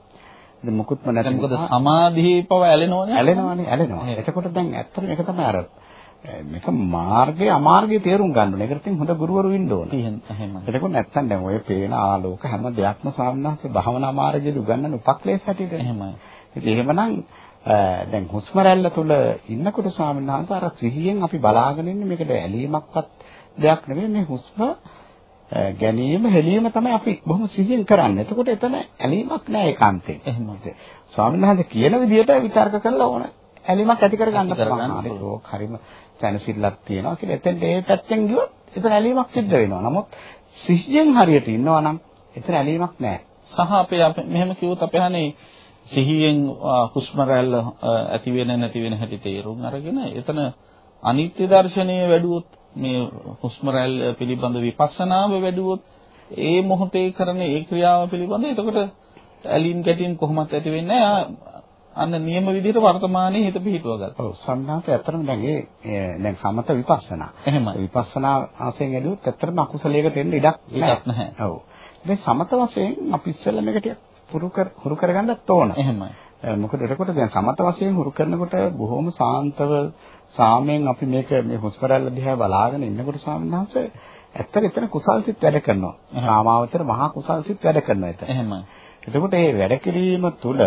ඉතින් මුකුත්ම නැත්නම් මොකද සමාධියේ පව ඇලෙනවනේ. ඇලෙනවනේ, ඇලෙනවා. එතකොට දැන් ඇත්තටම ඒක තමයි අර මේක මාර්ගය අමාර්ගය තේරුම් ගන්න ඕනේ. ඒකට හොඳ ගුරුවරු ඉන්න ඕනේ. එහෙමයි. එතකොට නැත්තම් දැන් ඔය පේන ආලෝක හැම දෙයක්ම සාමනාස්ස භාවනා මාර්ගයේ උගන්වන උපක්ලේශ හැටියට. එහෙමයි. ඉතින් එහෙමනම් දැන් හුස්ම රැල්ල තුල ඉන්නකොට ස්වාමීන් වහන්සේ අර සිහියෙන් අපි බලාගෙන ඉන්නේ මේකට ඇලීමක්වත් දෙයක් නෙවෙයි මේ හුස්ම ගැනීම හෙලීම තමයි අපි බොහොම සිහියෙන් කරන්නේ. එතකොට එතන ඇලීමක් නෑ ඒකාන්තයෙන්. එහෙමයි. ස්වාමීන් වහන්සේ කියන විදිහට විතර්ක කරලා ඕන ඇලීමක් ඇති කරගන්න පුළුවන්. හරි හරිම සැනසෙල්ලක් තියෙනවා කියලා. එතෙන්ට ඒ පැත්තෙන් ගියොත් එතන ඇලීමක් සිද්ධ වෙනවා. නමුත් සිහියෙන් හරියට ඉන්නවා නම් එතන ඇලීමක් නැහැ. සහ අපේ මෙහෙම කිව්වොත් අපේ හනේ සිහියෙන් හුස්ම රැල්ල ඇති වෙන නැති වෙන හැටි තේරුම් අරගෙන එතන අනිත්‍ය දර්ශනය වැඩුවොත් මේ හුස්ම රැල්ල පිළිබඳ විපස්සනාව වැඩුවොත් ඒ මොහොතේ කරන ඒ ක්‍රියාව පිළිබඳ එතකොට ඇලින් ගැටින් කොහොමත් ඇති වෙන්නේ අන්න නියම විදිහට වර්තමානයේ හිත පිහිටුව ගත්තා. ඔව් සම්මාත ඇත්තටම දැන් ඒ දැන් සමත විපස්සනා. එහෙමයි. විපස්සනා ආසයෙන් ඇදුවොත් ඇත්තටම අකුසලයකට එන්න ඉඩක් නැහැ. ඔව්. දැන් සමත වශයෙන් අපි ඉස්සෙල්ලා මේක ටික හුරු කර හුරු කරගන්නත් ඕන. එහෙමයි. මොකද එතකොට දැන් සමත වශයෙන් හුරු කරනකොට බොහොම සාන්තව සාමයෙන් අපි මේක මේ හුස්පරල්ල දිහා බලාගෙන ඉන්නකොට ස්වාමීන් වහන්සේ ඇත්තට එතන කුසල්සිත වැඩ කරනවා. කාමාවචර මහා කුසල්සිත වැඩ කරනවා එතන. එහෙමයි. එතකොට මේ වැඩ කිරීම තුළ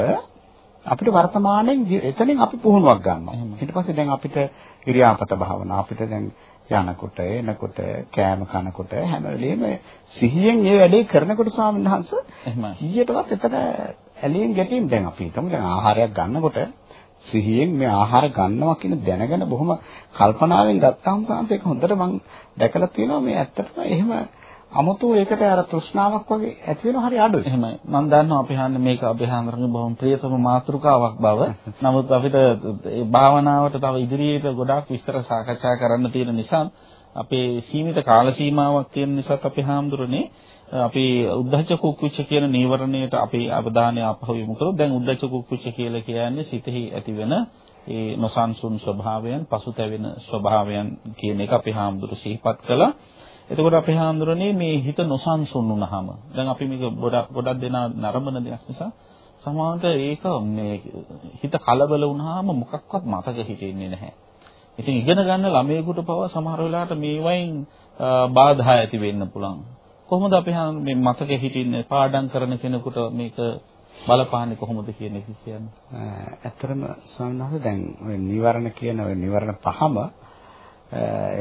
අපිට වර්තමානයෙන් එතනින් අපි පුහුණුවක් ගන්නවා. ඊට පස්සේ දැන් අපිට ඉරියාපත භාවනා අපිට දැන් යනකොට එනකොට කෑම කනකොට හැම වෙලෙම සිහියෙන් මේ වැඩේ කරනකොට ස්වාමීන් වහන්සේ කීයටවත් එතන ඇලීම් ගැටීම් දැන් අපි හිතමු. දැන් ආහාරයක් ගන්නකොට සිහියෙන් මේ ආහාර ගන්නවා කියන දැනගෙන බොහොම කල්පනාවෙන් ගත්තාම සාන්ත ඒක හොඳට මම දැකලා තියෙනවා මේ ඇත්තටම එහෙම 아무තු ඒකට අර තෘෂ්ණාවක් වගේ ඇති වෙන හරි අඩුයි. එහෙමයි. මම දන්නවා අපි හන්නේ මේක හාන්දරගේ බොහොම ප්‍රියතම මාතෘකාවක් බව. නමුත් අපිට ඒ භාවනාවට තව ඉදිරියට ගොඩාක් විස්තර සාකච්ඡා කරන්න තියෙන නිසා අපේ සීමිත කාල සීමාවක් තියෙන නිසා අපි හාමුදුරනේ අපි උද්ධච්ච කුක්කුච්ච කියන නීවරණයට අපි අවධානය අපහු යොමු කරොත් දැන් උද්ධච්ච කුක්කුච්ච කියලා කියන්නේ සිතෙහි ඇතිවෙන ඒ නොසන්සුන් ස්වභාවයන් පසුතැවෙන ස්වභාවයන් කියන එක අපි හාමුදුරු සිහිපත් කළා. එතකොට අපේ හාමුදුරනේ මේ හිත නොසන්සුන් වුණාම දැන් අපි මේක ගොඩක් ගොඩක් දෙනා නරඹන දෙයක් නිසා සමහරවිට ඒක මේ හිත කලබල වුණාම මොකක්වත් මතක හිටින්නේ නැහැ. ඉතින් ඉගෙන ගන්න ළමයෙකුට පවා සමහර වෙලාවට මේ වයින් බාධා ඇති වෙන්න පුළුවන්. කොහොමද අපි මේ මතක හිටින්නේ පාඩම් කරන කෙනෙකුට මේක බලපාන්නේ කොහොමද කියන එක කියන්නේ? ඇත්තටම ස්වාමීන් වහන්සේ දැන් ඔය නිවරණ කියන ඔය නිවරණ පහම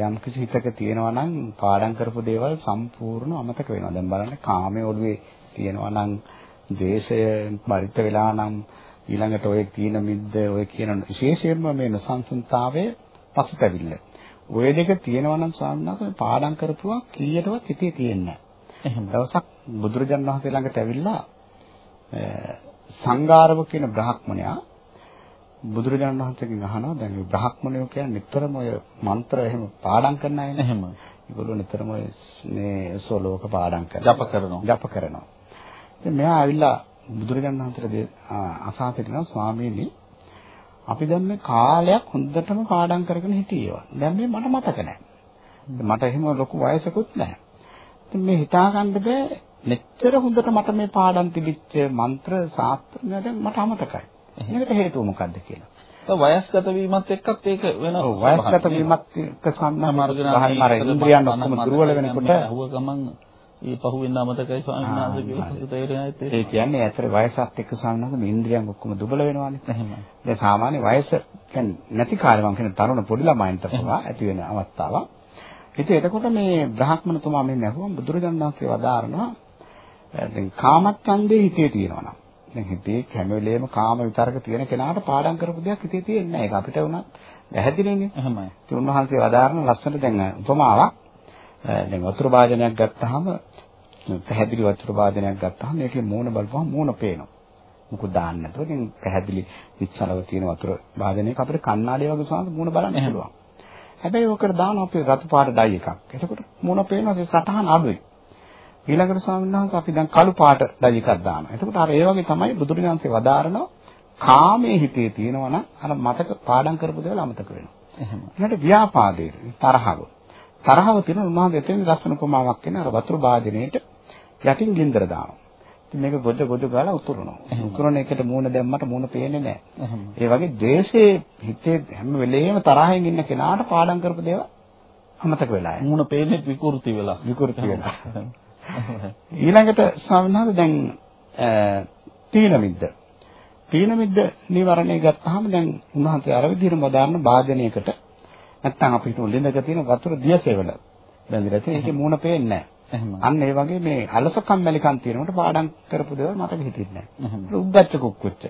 යම් කිසි හිතක තියෙනවා නම් පාඩම් කරපු දේවල් සම්පූර්ණ අමතක වෙනවා. දැන් බලන්න කාමයේ ඔළුවේ තියෙනවා නම් ද්වේෂය පරිත වෙලා නම් ඊළඟට ඔය තීන මිද්ද ඔය කියන විශේෂයෙන්ම මේ නොසන්සුන්තාවය පසුතැවිල්ල. ඔය දෙක තියෙනවා නම් ස්වාමීන් වහන්සේ පාඩම් කරපුවා කීයටවත් හිතේ තියෙන්නේ නැහැ. දවසක් බුදුරජාණන් වහන්සේ ළඟට ඇවිල්ලා සංගාරව කියන බ්‍රාහ්මණයා බුදුරජාණන් වහන්සේගෙන් අහනවා දැන් මේ බ්‍රාහ්මණයෝ කියන්නේ නිතරම ඔය මන්ත්‍ර එහෙම පාඩම් කරන අය නේ. එහෙම. ඒගොල්ලෝ නිතරම ඔය මේ සෝලෝක පාඩම් කරනවා. ජප කරනවා. ජප කරනවා. ඉතින් මෙයා ඇවිල්ලා බුදුරජාණන් වහන්සේට අසා සිටිනවා ස්වාමීනි අපි දැන් මේ කාලයක් හොඳටම පාඩම් කරගෙන හිටියේවා. දැන් මේ මට මතක නැහැ. මට එහෙම ලොකු වයසකුත් නැහැ. ඉතින් මේ හිතා ගන්න බෑ මෙච්චර හොඳට මට මේ පාඩම් තිබිච්ච මන්ත්‍ර සාස්ත්‍ර දැන් මට අමතකයි. ඒකට හේතුව මොකද්ද කියලා. වයස්ගත වීමත් එක්කත් ඒක වෙන වයස්ගත වීමත් එක්ක සම්මාර්ගන ඉන්ද්‍රියන් ඔක්කොම දුර්වල වෙනකොට අහුව ගමන් ඒ පහුවෙන්න අමතකයි ස්වාමීන් වහන්සේ කියලා පසු තේරෙන්නේ ඒ කියන්නේ ඇතර වයසත් එක්ක ස්වාමීන් වහන්සේ ඉන්ද්‍රියන් ඔක්කොම දුබල වෙනවානේ. එහෙමයි. දැන් සාමාන්‍ය වයස කියන්නේ නැති කාලේ මම කියන තරුණ පොඩි ළමයින්ට පවා ඇති වෙන අවස්ථාවක්. ඉතින් එතකොට මේ බ්‍රහ්මණතුමා මේ නැහුවම බුදුරජාණන් වහන්සේ වදාරනවා දැන් කාමච්ඡන්දේ හිතේ තියෙනවා නම් දැන් හිතේ හැම වෙලේම කාම විතරක තියෙන කෙනාට පාඩම් කරපු දෙයක් හිතේ තියෙන්නේ නැහැ. ඒක අපිට වුණත් පැහැදිලිනේ. එහෙමයි. ඒ උන්වහන්සේ වදාारण ලස්සන දැන් උපමාවක් දැන් වතුර භාජනයක් ගත්තාම පැහැදිලි වතුර භාජනයක් ගත්තාම මේකේ මූණ බලපුවම මූණ පේනවා. මොකද දාන්න නැතුව ඉතින් පැහැදිලි විචලව තියෙන වතුර භාජනයක අපිට කණ්ණාඩිය වගේ සාන්ත මූණ බලන්න පුළුවන්. හැබැයි ඔකට දානවා අපි රතු පාට ඩයි එකක්. එතකොට මූණ පේනවා සටහන අඩුයි. ඊළඟට ස්වාමීන් වහන්සේ අපි දැන් කළු පාට ඩයි එකක් දානවා. එතකොට අර ඒ වගේ තමයි බුදුරජාන්සේ වදාරනවා කාමයේ හිතේ තියෙනවා නම් අර මතක පාඩම් කරපු දේවල් අමතක වෙනවා. එහෙම. ඊළඟට ව්‍යාපාදේ තරහව. තරහව තියෙන උන්වහන්සේ එතෙන් ලස්සන උපමාවක් කියන අර වතුර භාජනයේට යටින් ගින්දර දානවා. ඉතින් මේක ගොඩ ගොඩ ගාලා උතුරනවා. උතුරන එකට මූණ දැම්මට මූණ පේන්නේ නැහැ. ඒ වගේ ද්වේෂයේ හිතේ හැම වෙලේම තරහෙන් ඉන්න කෙනාට පාඩම් කරපු දේවල් අමතක වෙලා යනවා. මූණ පේන්නේ විකෘති වෙලා. විකෘති වෙලා. ඊළඟට ස්වාමීන් දැන් තීන මිද්ද. තීන මිද්ද නිවරණය ගත්තාම දැන් උන්වහන්සේ අර විදිහට මොදාන්න වාදනයකට නැත්තම් අපි හිතමු ලිඳක තියෙන වතුර දියසෙවල බැඳිලා තියෙන ඒකේ මූණ පේන්නේ නැහැ. අන්න ඒ වගේ මේ අලසකම් මැලිකම් තියෙනකොට පාඩම් කරපු දේවල් මතක හිටින්නේ නැහැ. උද්දච්ච කුක්කුච්ච.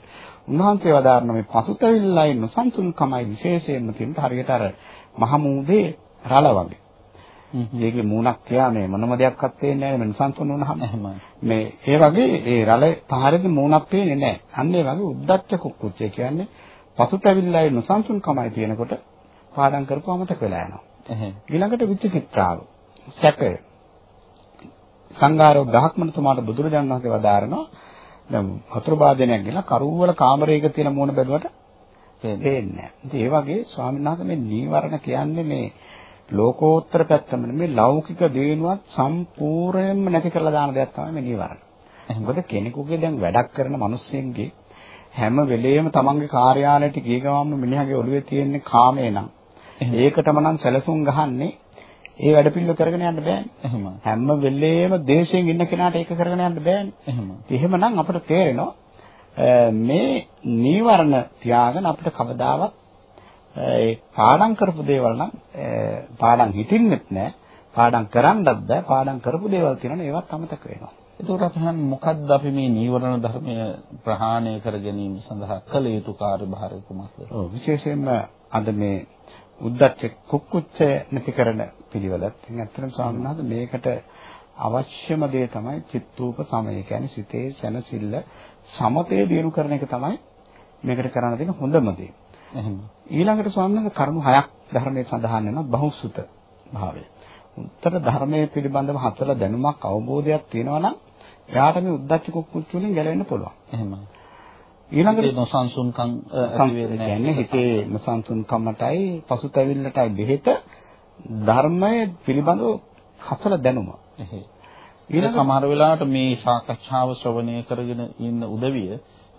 උන්වහන්සේ වදාරන මේ පසුතැවිල්ලයි නොසන්සුන්කමයි විශේෂයෙන්ම තියෙන හරියට අර මහමූදේ රළ වගේ. ඒකේ මූණක් තියා මේ මොනම දෙයක්වත් පේන්නේ නැහැ. මේ සංසුන් වුණාම එහෙමයි මේ ඒ වගේ ඒ රළ පහරේ මූණක් පේන්නේ නැහැ. අන්න ඒ වගේ උද්දච්ච කුක්කුච්ච කියන්නේ පසුතැවිල්ලයි නොසන්සුන්කමයි තියෙනකොට පාඩම් කරපුවම මතක වෙලා යනවා. එහෙනම් ඊළඟට විචිකිච්ඡාව සැකය සංඝාරෝ බ්‍රහ්මණතුමාට බුදුරජාණන් වහන්සේ වදාරනවා. දැන් හතර වාදනයක් ගෙනලා කරුවල කාමරයක තියෙන මූණ බැලුවට පේන්නේ. නැහැ. ඒ වගේ ස්වාමීන් වහන්සේ මේ නීවරණ කියන්නේ මේ ලෝකෝත්තර පැත්තම මේ ලෞකික දේනුවත් සම්පූර්ණයෙන්ම නැති කරලා දාන දෙයක් තමයි මේ නීවරණ. මොකද කෙනෙකුගේ දැන් වැඩක් කරන මිනිස්සුන්ගේ හැම වෙලේම තමන්ගේ කාර්යාලයට ගිය ගමන්ම මිනිහාගේ ඔළුවේ තියෙන කාමේ නම් ඒකටම නම් සැලසුම් ගහන්නේ ඒ වැඩ පිළිවෙල කරගෙන යන්න බෑනේ. හැම වෙලේම දේශයෙන් ඉන්න කෙනාට ඒක කරගෙන යන්න බෑනේ. එහෙම. එහෙමනම් අපිට තේරෙනවා මේ නීවරණ තියාගෙන අපිට කවදාවත් ඒ පාඩම් කරපු දේවල් නම් පාඩම් හිතින්නෙත් නෑ. පාඩම් කරන්නත් බෑ. පාඩම් කරපු දේවල් තියෙනවා ඒවත් අමතක වෙනවා. එතකොට අපි හන් මොකද්ද අපි මේ නීවරණ ධර්මය ප්‍රහාණය කර ගැනීම සඳහා කළ යුතු කාර්යභාරය කුමක්ද? ඔව් විශේෂයෙන්ම අද මේ උද්දච්ච කුක්කුච්ච නැති කරන පිළිවෙලත්. ඉතින් ඇත්තටම වහන්සේ මේකට අවශ්‍යම දේ තමයි චිත්තූප සමය. කියන්නේ සිතේ සැනසෙල්ල සමතේ දිනු කරන එක තමයි මේකට කරන්න තියෙන හොඳම දේ. එහෙනම් ඊළඟට ස්වාමීන් වහන්සේ කරුණු හයක් ධර්මයේ සඳහන් වෙනවා බහුසුත භාවය. උත්තර ධර්මයේ පිළිබඳව හතර දැනුමක් අවබෝධයක් තියෙනවා නම් එයාට මේ උද්දච්ච කුක්කුච්ච වලින් ගැලවෙන්න පුළුවන්. එහෙමයි. ඊළඟට නොසන්සුන්කම් ඇති වෙන්නේ කියන්නේ හිතේ නොසන්සුන්කමටයි පසුතැවිල්ලටයි බෙහෙත ධර්මයේ පිළිබඳව හතර දැනුම. එහෙයි. ඊළඟ සමහර වෙලාවට මේ සාකච්ඡාව ශ්‍රවණය කරගෙන ඉන්න උදවිය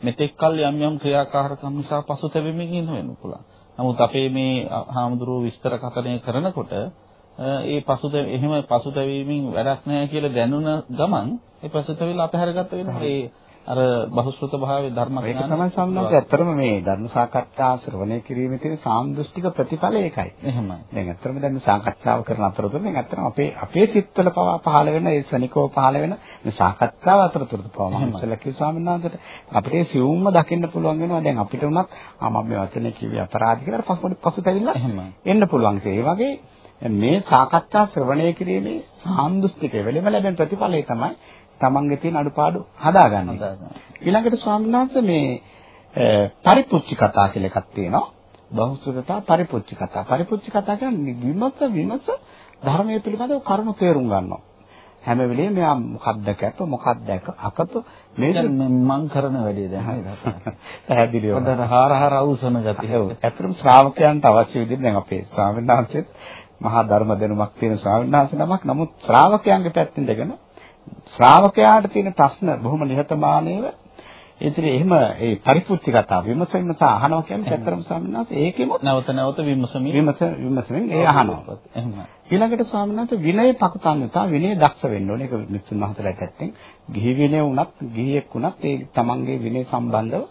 මෙතෙක් කල් යම් යම් ක්‍රියාකාරකම් නිසා පසුතැවෙමින් ඉන්න වෙන්න පුළුවන්. නමුත් අපේ මේ හාමුදුරුවෝ විස්තර කථනය කරනකොට ඒ පසුතැව එහෙම පසුතැවීමෙන් වැඩක් නැහැ කියලා දැනුණ ගමන් ඒ පසුතැවිල්ල අපහැරගත්ත වෙනවා. ඒ අර බහුශ්‍රත භාවයේ ධර්ම ඒක තමයි සම්බන්ධ ඇත්තටම මේ ධර්ම සාකච්ඡා ශ්‍රවණය කිරීමේ තියෙන සාන්දෘෂ්ටික ප්‍රතිඵල ඒකයි. එහෙමයි. දැන් ඇත්තටම දැන් සාකච්ඡාව කරන අතරතුර දැන් ඇත්තටම අපේ අපේ සිත්වල පවා පහළ වෙන ඒ ශනිකව පහළ වෙන මේ සාකච්ඡාව අතරතුර පවා මම ඉස්සෙල්ලා කිව්ව ස්වාමීන් වහන්සේට අපිට ඒ සියුම්ම දකින්න පුළුවන් වෙනවා. දැන් අපිට උනත් ආ මම මේ වචනේ කිව්වේ අපරාධ කියලා පසුපොඩි පසුතැවිල්ල එන්න පුළුවන්. ඒ වගේ මේ සාකච්ඡා ශ්‍රවණය කිරීමේ සාන්දෘෂ්ටික වෙලෙම ලැබෙන ප්‍රතිඵලය තමයි තමන්ගේ තියෙන අඩුපාඩු හදාගන්න. ඊළඟට ස්වාමීන් වහන්සේ මේ පරිපුච්චි කතා කියලා එකක් තියෙනවා. බහුසුරතා පරිපුච්චි කතා. පරිපුච්චි කතා කියන්නේ විමස විමස ධර්මයේ පිළිබඳව කරුණු තේරුම් ගන්නවා. හැම වෙලේම මෙයා මොකක්ද කැප මොකක්ද අකප මේක මම කරන වැඩේ දැන් හරිද පැහැදිලිව හොඳට හාර හාර අවසන ගතිය ඇත්තටම ශ්‍රාවකයන්ට අවශ්‍ය විදිහට දැන් අපේ ස්වාමීන් වහන්සේත් මහා ධර්ම දැනුමක් තියෙන ස්වාමීන් වහන්සේ නමක් නමුත් ශ්‍රාවකයන්ගේ පැත්තෙන් දෙගෙන ශ්‍රාවකයාට තියෙන ප්‍රශ්න බොහොම නිහතමානීව ඒතර එහෙම ඒ පරිපූර්ති කතා විමස විමස අහනවා කියන්නේ ඇත්තටම ස්වාමීන් වහන්සේ ඒකෙම නැවත නැවත විමසමින් විමස විමසමින් ඒ අහනවා. එහෙම. ඊළඟට ස්වාමීන් වහන්සේ විනය පකතන්නතා විනය දක්ෂ වෙන්න ඕනේ. ඒක මිත්තුන් වහන්සේලා පැත්තෙන් ගිහි විනය වුණත් ගිහියෙක් වුණත් ඒ තමන්ගේ විනය සම්බන්ධව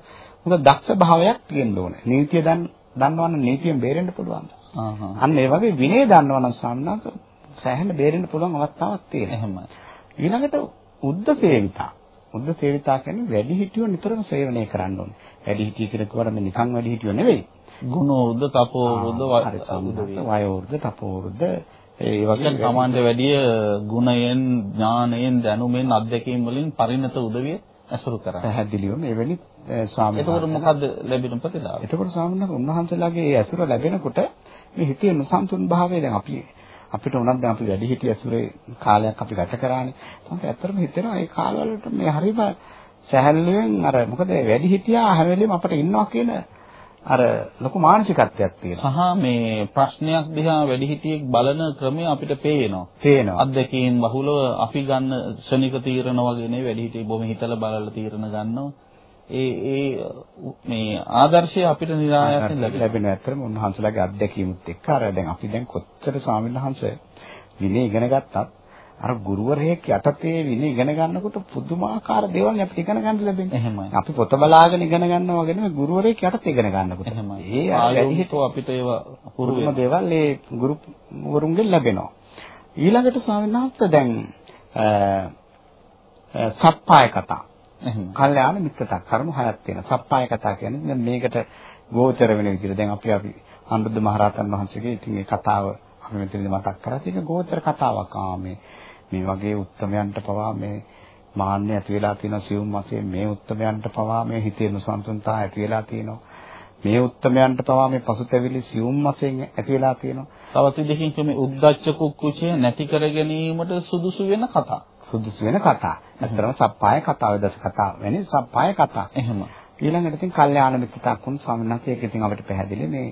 හොඳ දක්ෂ භාවයක් තියෙන්න ඕනේ. නීතිය දන්න දන්නවනම් නීතියෙන් බේරෙන්න පුළුවන්. අන්න ඒ වගේ විනය දන්නවනම් ස්වාමීන් වහන්සේ සෑහෙන බේරෙන්න පුළුවන් අවස්ථාවක් තියෙනවා. එහෙමයි. ඊළඟට උද්ද සේවිතා. උද්ද සේවිතා කියන්නේ වැඩි හිටියෝ නිතරම සේවනය කරන්න ඕනේ. වැඩි හිටිය කියලා කිව්වම නිකන් වැඩි හිටියෝ නෙවෙයි. ගුණ වෘද්ධ තපෝ වෘද්ධ වයෝ වෘද්ධ තපෝ වෘද්ධ ඒ වගේ කමාන්ඩ වැඩිය ගුණයෙන් ඥානයෙන් දැනුමෙන් අත්දැකීම් වලින් පරිණත උදවිය ඇසුරු කරා. පැහැදිලිවම එවැනි ස්වාමීන් එතකොට මොකද්ද ලැබෙන ප්‍රතිලාභය? එතකොට ස්වාමීන් වහන්සේ උන්වහන්සේලාගේ ඒ ඇසුර ලැබෙනකොට මේ හිතේ නොසන්තුන් භාවය දැන් අපි අපිට උනත් දැන් අපි වැඩි හිටිය ඇසුරේ කාලයක් අපි ගත කරානේ. තමයි ඇත්තටම හිතෙනවා ඒ කාලවලට මේ හරිම සැහැල්ලුවෙන් අර මොකද වැඩි හිටියා හැම වෙලෙම අපිට ඉන්නවා කියන අර ලොකු මානසිකත්වයක් තියෙනවා. සහ මේ ප්‍රශ්නයක් දිහා වැඩිහිටියෙක් බලන ක්‍රමය අපිට පේනවා. පේනවා. අත්දැකීම් බහුලව අපි ගන්න ශනික තීරණ වගේ නෙවෙයි වැඩිහිටියෙක් බොහොම හිතලා බලලා තීරණ ගන්නවා. ඒ ඒ මේ ආදර්ශය අපිට ලැබෙනවා. ලැබෙන ඇත්තම උන්වහන්සේලාගේ අත්දැකීමුත් එක්ක අර දැන් අපි දැන් කොච්චර ස්වාමීන් වහන්සේ විනය ඉගෙන ගත්තත් අර ගුරුවරයෙක් යටතේ විනය ඉගෙන ගන්නකොට පුදුමාකාර දේවල් අපිට ඉගෙන ගන්න ලැබෙනවා. එහෙමයි. අපි පොත බලාගෙන ඉගෙන ගන්නවා වගේ නෙමෙයි ගුරුවරයෙක් යටතේ ඉගෙන ගන්නකොට. එහෙමයි. ඒ ආයෝහිතව අපිට ඒවා පුරුම දේවල් ඒ ගුරුවරුන්ගෙන් ලැබෙනවා. ඊළඟට ස්වාමීන් වහන්සේ දැන් සප්පාය කතා එහෙම. කල්යාණ මිත්‍රතා කරුණු හයක් තියෙනවා. සප්පාය කතා කියන්නේ දැන් මේකට ගෝචර වෙන විදිහට දැන් අපි අපි අනුරුද්ධ මහරහතන් වහන්සේගේ ඉතින් මේ කතාව අපි මෙතනදී මතක් කරලා තියෙන ගෝචර කතාවක්. ආ මේ මේ වගේ උත්තරමයන්ට පවා මේ මාන්නය ඇති වෙලා තියෙන සියුම් වශයෙන් මේ උත්තරමයන්ට පවා මේ හිතේ නොසන්සුන්තා ඇති වෙලා තියෙනවා. මේ උත්තරමයන්ට පවා මේ පසුතැවිලි සියුම් වශයෙන් ඇති වෙලා තියෙනවා. තවත් විදිහකින් මේ උද්දච්ච කුක්කුචය නැති කර ගැනීමට සුදුසු වෙන කතා. සුදුසු වෙන කතා. ඇත්තටම සප්පාය කතාව දස කතා වෙන්නේ සප්පාය කතා. එහෙම. ඊළඟට ඉතින් කල්යාණ මිත්‍රතා කුණ වහන්සේ ඒක ඉතින් අපිට පැහැදිලි මේ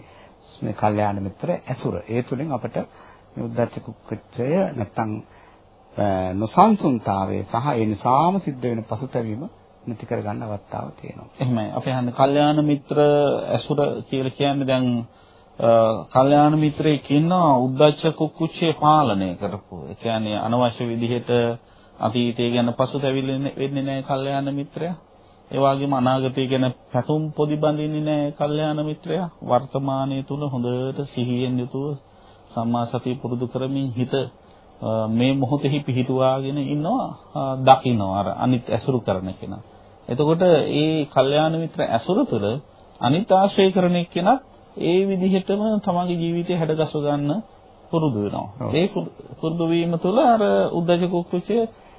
මේ කල්යාණ මිත්‍ර ඇසුර. ඒ තුලින් අපිට මේ උද්දච්ච කුක්කුච්චය නැත්තම් නොසන්සුන්තාවය සහ ඒ නිසාම සිද්ධ වෙන පසුතැවීම නැති කරගන්න අවස්ථාව තියෙනවා. එහෙමයි. අපි හන්නේ කල්යාණ මිත්‍ර ඇසුර කියලා කියන්නේ දැන් කල්යාණ මිත්‍රයෙක් ඉන්නවා උද්දච්ච කුක්කුච්චේ පාලනය කරපු. ඒ කියන්නේ අනවශ්‍ය විදිහට අතීතය ගැන පසුතැවිලි වෙන්නේ නැහැ කල්යාණ මිත්‍රයා. ඒ වගේම අනාගතය ගැන පැතුම් පොදි බඳින්නේ නැහැ කල්යාණ මිත්‍රයා. වර්තමානයේ තුල හොඳට සිහියෙන් යුතුව සම්මා සතිය පුරුදු කරමින් හිත මේ මොහොතෙහි පිහිටුවාගෙන ඉන්නවා දකින්නවා අර අනිත් ඇසුරු කරන කෙනා. එතකොට ඒ කල්යාණ මිත්‍ර ඇසුර තුළ අනිත් ආශ්‍රය කරන කෙනා ඒ විදිහටම තමන්ගේ ජීවිතය හැඩගස්ව ගන්න පුරුදු වෙනවා. ඒ පුරුදු වීම තුළ අර උද්දච්ච කුක්කුච්චය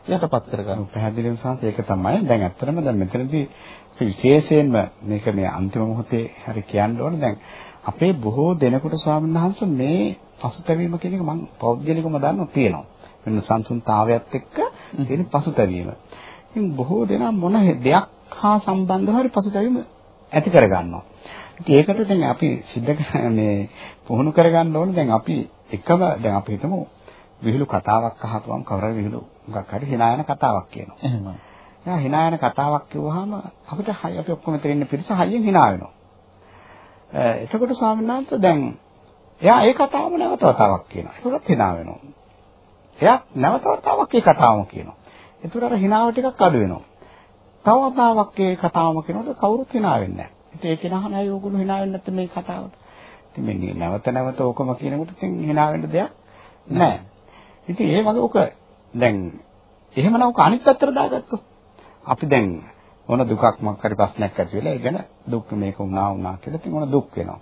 යටපත් කරගන්න. පැහැදිලිවම සාත් ඒක තමයි. දැන් ඇත්තටම දැන් මෙතනදී විශේෂයෙන්ම මේක මේ අන්තිම මොහොතේ හරි කියන්න ඕනේ දැන් අපේ බොහෝ දෙනෙකුට ස්වාමීන් වහන්සේ මේ පසුතැවීම කියන එක මම පෞද්ගලිකවම දන්නවා තියෙනවා. වෙන සංසුන්තාවයත් එක්ක තියෙන පසුතැවීම. ඉතින් බොහෝ දෙනා මොන දෙයක් හා සම්බන්ධව හරි පසුතැවීම ඇති කරගන්නවා. ඉතින් ඒකට දැන් අපි සිද්ධ මේ පුහුණු කරගන්න ඕනේ දැන් අපි එකම දැන් අපි හිතමු විහිළු කතාවක් අහපුවම කවුරු විහිළු මොකක් හරි hina යන කතාවක් කියනවා. එහෙමයි. එයා hina යන කතාවක් කිව්වහම අපිට හයි අපි ඔක්කොම ඉන්න පිරිස හයියෙන් hina වෙනවා. එතකොට ස්වාමීන් වහන්සේ දැන් එයා ඒ කතාවම නැවත වතාවක් කියනවා. ඒකත් hina වෙනවා. එයා නැවත වතාවක් ඒ කතාවම කියනවා. ඒතර අර hinaව ටිකක් අඩු වෙනවා. තව වතාවක් ඒ කතාවම කියනකොට කවුරුත් hina වෙන්නේ නැහැ. ඉතින් ඒක නහන අය ඕගොල්ලෝ hina වෙන්නේ නැත්නම් මේ කතාවට. ඉතින් මේ නැවත නැවත ඕකම කියනකොට ඉතින් hina වෙන්න දෙයක් නැහැ. ඉතින් ඒ වගේ ඔක දැන් එහෙමනම් ඔක අනිත් පැත්තට දාගත්තොත් අපි දැන් මොන දුකක් මොකක් හරි ප්‍රශ්නයක් ඇති වෙලා ඒ ගැන දුක් මේක වුණා වුණා කියලා ඉතින් මොන දුක් වෙනවා.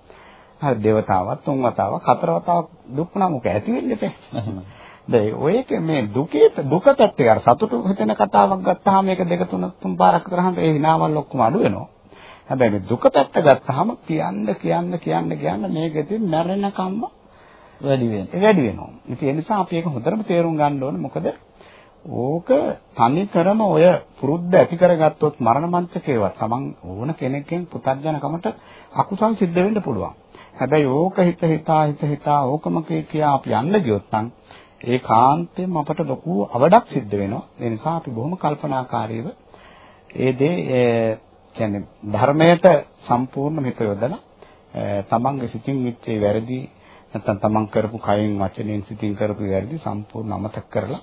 හරි දෙවතාවක් තුන් වතාවක් හතර වතාවක් දුක් වුණා මොක ඇති වෙන්නේ නැහැ. දැන් ඔයක මේ දුකේ දුක පැත්තේ අර සතුටු හිතෙන කතාවක් ගත්තාම මේක දෙක තුන තුන් පාරක් කරාම ඒ හිනාවල් ඔක්කොම අඩු වෙනවා. හැබැයි මේ දුක පැත්ත ගත්තාම කියන්න කියන්න කියන්න කියන්න මේක ඉතින් මැරෙනකම්ම වැඩි වෙනවා. වැඩි වෙනවා. ඉතින් ඒ නිසා අපි ඒක හොඳටම තේරුම් ගන්න ඕනේ. මොකද ඕක තනිකරම ඔය පුරුද්ද ඇති කරගත්තොත් මරණ මන්ත්‍රකේවත් Taman ඕන කෙනෙක්ගෙන් පුතත්ජනකමට අකුසල් සිද්ධ වෙන්න පුළුවන්. හැබැයි ඕක හිත හිතා හිත හිතා ඕකම කියා අපි යන්න ගියොත් නම් ඒ කාන්තෙන් අපට ලොකු අවඩක් සිද්ධ වෙනවා. ඒ නිසා අපි බොහොම කල්පනාකාරීව ඒ දේ කියන්නේ ධර්මයට සම්පූර්ණ හිත යොදලා තමන්ගේ සිතින් විච්චේ වැරදි නැත්නම් තමන් කරපු කයෙන් වචනයෙන් සිතින් කරපු වැරදි සම්පූර්ණ අමතක කරලා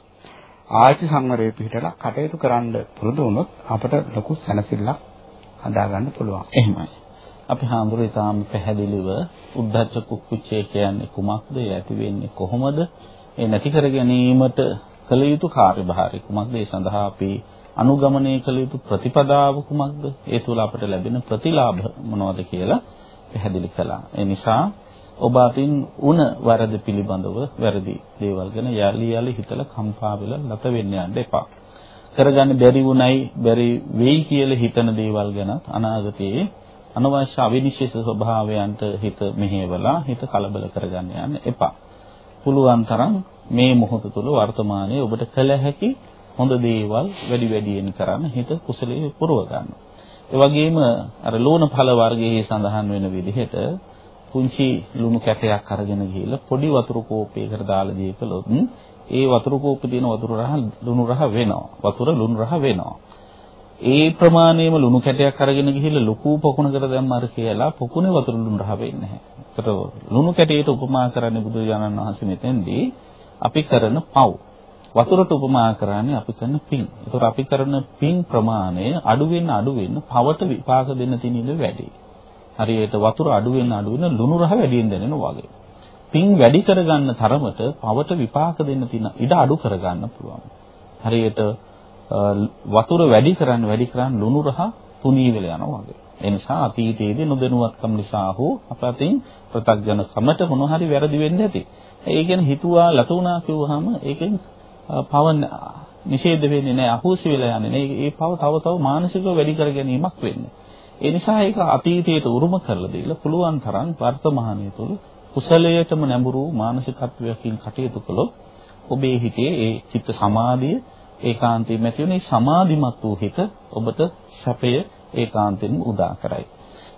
ආයති සංවරයේ පිහිටලා කටයුතු කරන්න පුරුදු වුණොත් අපට ලොකු සැනසෙල්ලක් හදා ගන්න පුළුවන්. එහෙමයි. අපි හාමුදුරුවෝ ඊටාම පැහැදිලිව උද්දච්ච කුක්කුච්චය කියන්නේ කුමක්ද? ඒ ඇති වෙන්නේ කොහොමද? ඒ නැති කර ගැනීමට කළ යුතු කාර්යභාරය කුමක්ද? ඒ සඳහා අපි අනුගමනය කළ යුතු ප්‍රතිපදාව කුමක්ද? ඒ තුළ අපට ලැබෙන ප්‍රතිලාභ මොනවද කියලා පැහැදිලි කළා. ඒ නිසා ඔබ අතින් උන වරද පිළිබඳව වැරදි දේවල් ගැන යලි යලි හිතලා කම්පා වෙලා නැත වෙන්න යන්න එපා. කරගන්න බැරි වුණයි බැරි වෙයි කියලා හිතන දේවල් ගැන අනාගතයේ අනවශ්‍ය අවිනිශ්චිත ස්වභාවයන්ට හිත මෙහෙवला හිත කලබල කරගන්න යන්න එපා. පුළුවන් තරම් මේ මොහොත තුල වර්තමානයේ ඔබට කළ හැකි හොඳ දේවල් වැඩි වැඩියෙන් කරන්න හිත කුසලයේ පුරව ගන්න. ඒ වගේම අර ලෝණ ඵල වර්ගයේ සඳහන් වෙන විදිහට පුංචි ලුණු කැටයක් අරගෙන ගිහිල්ලා පොඩි වතුර කෝපයකට දාලා දී කළොත් ඒ වතුර කෝපේ තියෙන වතුර රහ ලුණු රහ වෙනවා. වතුර ලුණු රහ වෙනවා. ඒ ප්‍රමාණයම ලුණු කැටයක් අරගෙන ගිහිල්ලා ලොකු පොකුණකට දැම්මාර කියලා පොකුණේ වතුර ලුණු රහ වෙන්නේ නැහැ. ඒකට ලුණු කැටයට උපමා කරන්නේ බුදුරජාණන් වහන්සේ මෙතෙන්දී අපි කරන පව්. වතුරට උපමා කරන්නේ අපි කරන පින්. ඒතකොට අපි කරන පින් ප්‍රමාණය අඩු වෙන අඩු වෙන පවට විපාක දෙන්න තියෙන ඉඩ වැඩි. හරියට වතුර අඩු වෙන අඩු වෙන ලුණු රහ වැඩියෙන් දැනෙනවා වගේ. පින් වැඩි කරගන්න තරමට පවට විපාක දෙන්න තියෙන ඉඩ අඩු කරගන්න පුළුවන්. හරියට වතුර වැඩි කරන්න වැඩි කරන්න ලුණු රහ තුනී වෙලා යනවා වගේ. ඒ නිසා අතීතයේදී නොදැනුවත්කම නිසා හෝ අපතින් ප්‍රත්‍යඥ කමට මොන හරි වැරදි වෙන්න ඇති. ඒ කියන්නේ හිතුවා ලතුණා කිව්වහම ඒකෙන් පව නිෂේධ වෙන්නේ නැහැ අහෝසි වෙලා යන්නේ නැහැ. ඒ පව තව තව මානසිකව වැඩි කර ගැනීමක් වෙන්නේ. ඒ නිසා ඒක අතීතයට උරුම කරලා දීලා පුළුවන් තරම් වර්තමානයේ තුල කුසලයටම නැඹුරු මානසිකත්වයකින් කටයුතු කළොත් ඔබේ හිතේ ඒ චිත්ත සමාධිය ඒකාන්තයෙන් ඇති වෙන සමාධිමත් වූ හිත ඔබට සැපය ඒකාන්තයෙන් උදා කරයි.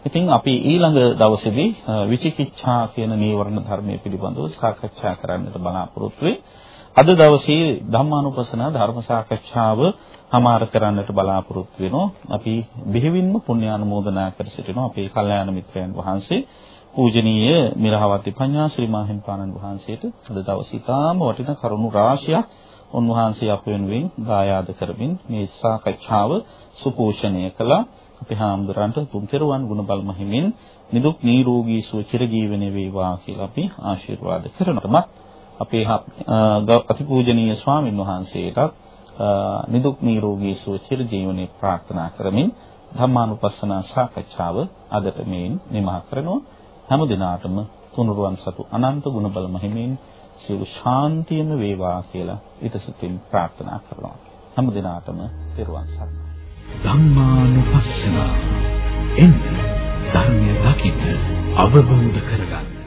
ඉතින් අපි ඊළඟ දවසේදී විචිකිච්ඡා කියන නීවරණ ධර්මයේ පිළිබඳව සාකච්ඡා කරන්නට බලාපොරොත්තු වෙයි. අද දවසේ ධම්මානුපස්සන ධර්ම සාකච්ඡාව හමාර කරන්නට බලාපොරොත්තු වෙනවා. අපි බෙහෙවින්ම පුණ්‍යානුමෝදනා කර සිටිනවා අපේ කල්යාණ මිත්‍රයන් වහන්සේ පූජනීය මිරහවති පඤ්ඤාශ්‍රී මාහිම්පාණන් වහන්සේට අද දවසේ තාම වටිනා කරුණු රාශියක් උන්වහන්සේ අප වෙනුවෙන් දායාද කරමින් මේ සාකච්ඡාව සුපෝෂණය කළා. අපි හාමුදුරන්ට තුන්තෙරුවන් ගුණ බල මහිමින් නිදුක් නිරෝගී සුව චිරජීවනයේ වේවා කියලා අපි ආශිර්වාද කරනවා. අපේ අතිපූජනීය ස්වාමින් වහන්සේටත් නිදුක් නිරෝගී සුව චිර ජීවනයේ ප්‍රාර්ථනා කරමින් ධම්මානුපස්සන සාකච්ඡාව අදට මේන් නිමා කරනවා. හැම දිනාටම තුනුරුවන් සතු අනන්ත ගුණ බල මහිමින් සියලු ශාන්තියම වේවා කියලා ඊටසිතින් ප්‍රාර්ථනා කරනවා. හැම දිනාටම පෙරවන් සරණයි. ධම්මානුපස්සන. එන්න ධර්මය දකින්න අවබෝධ කර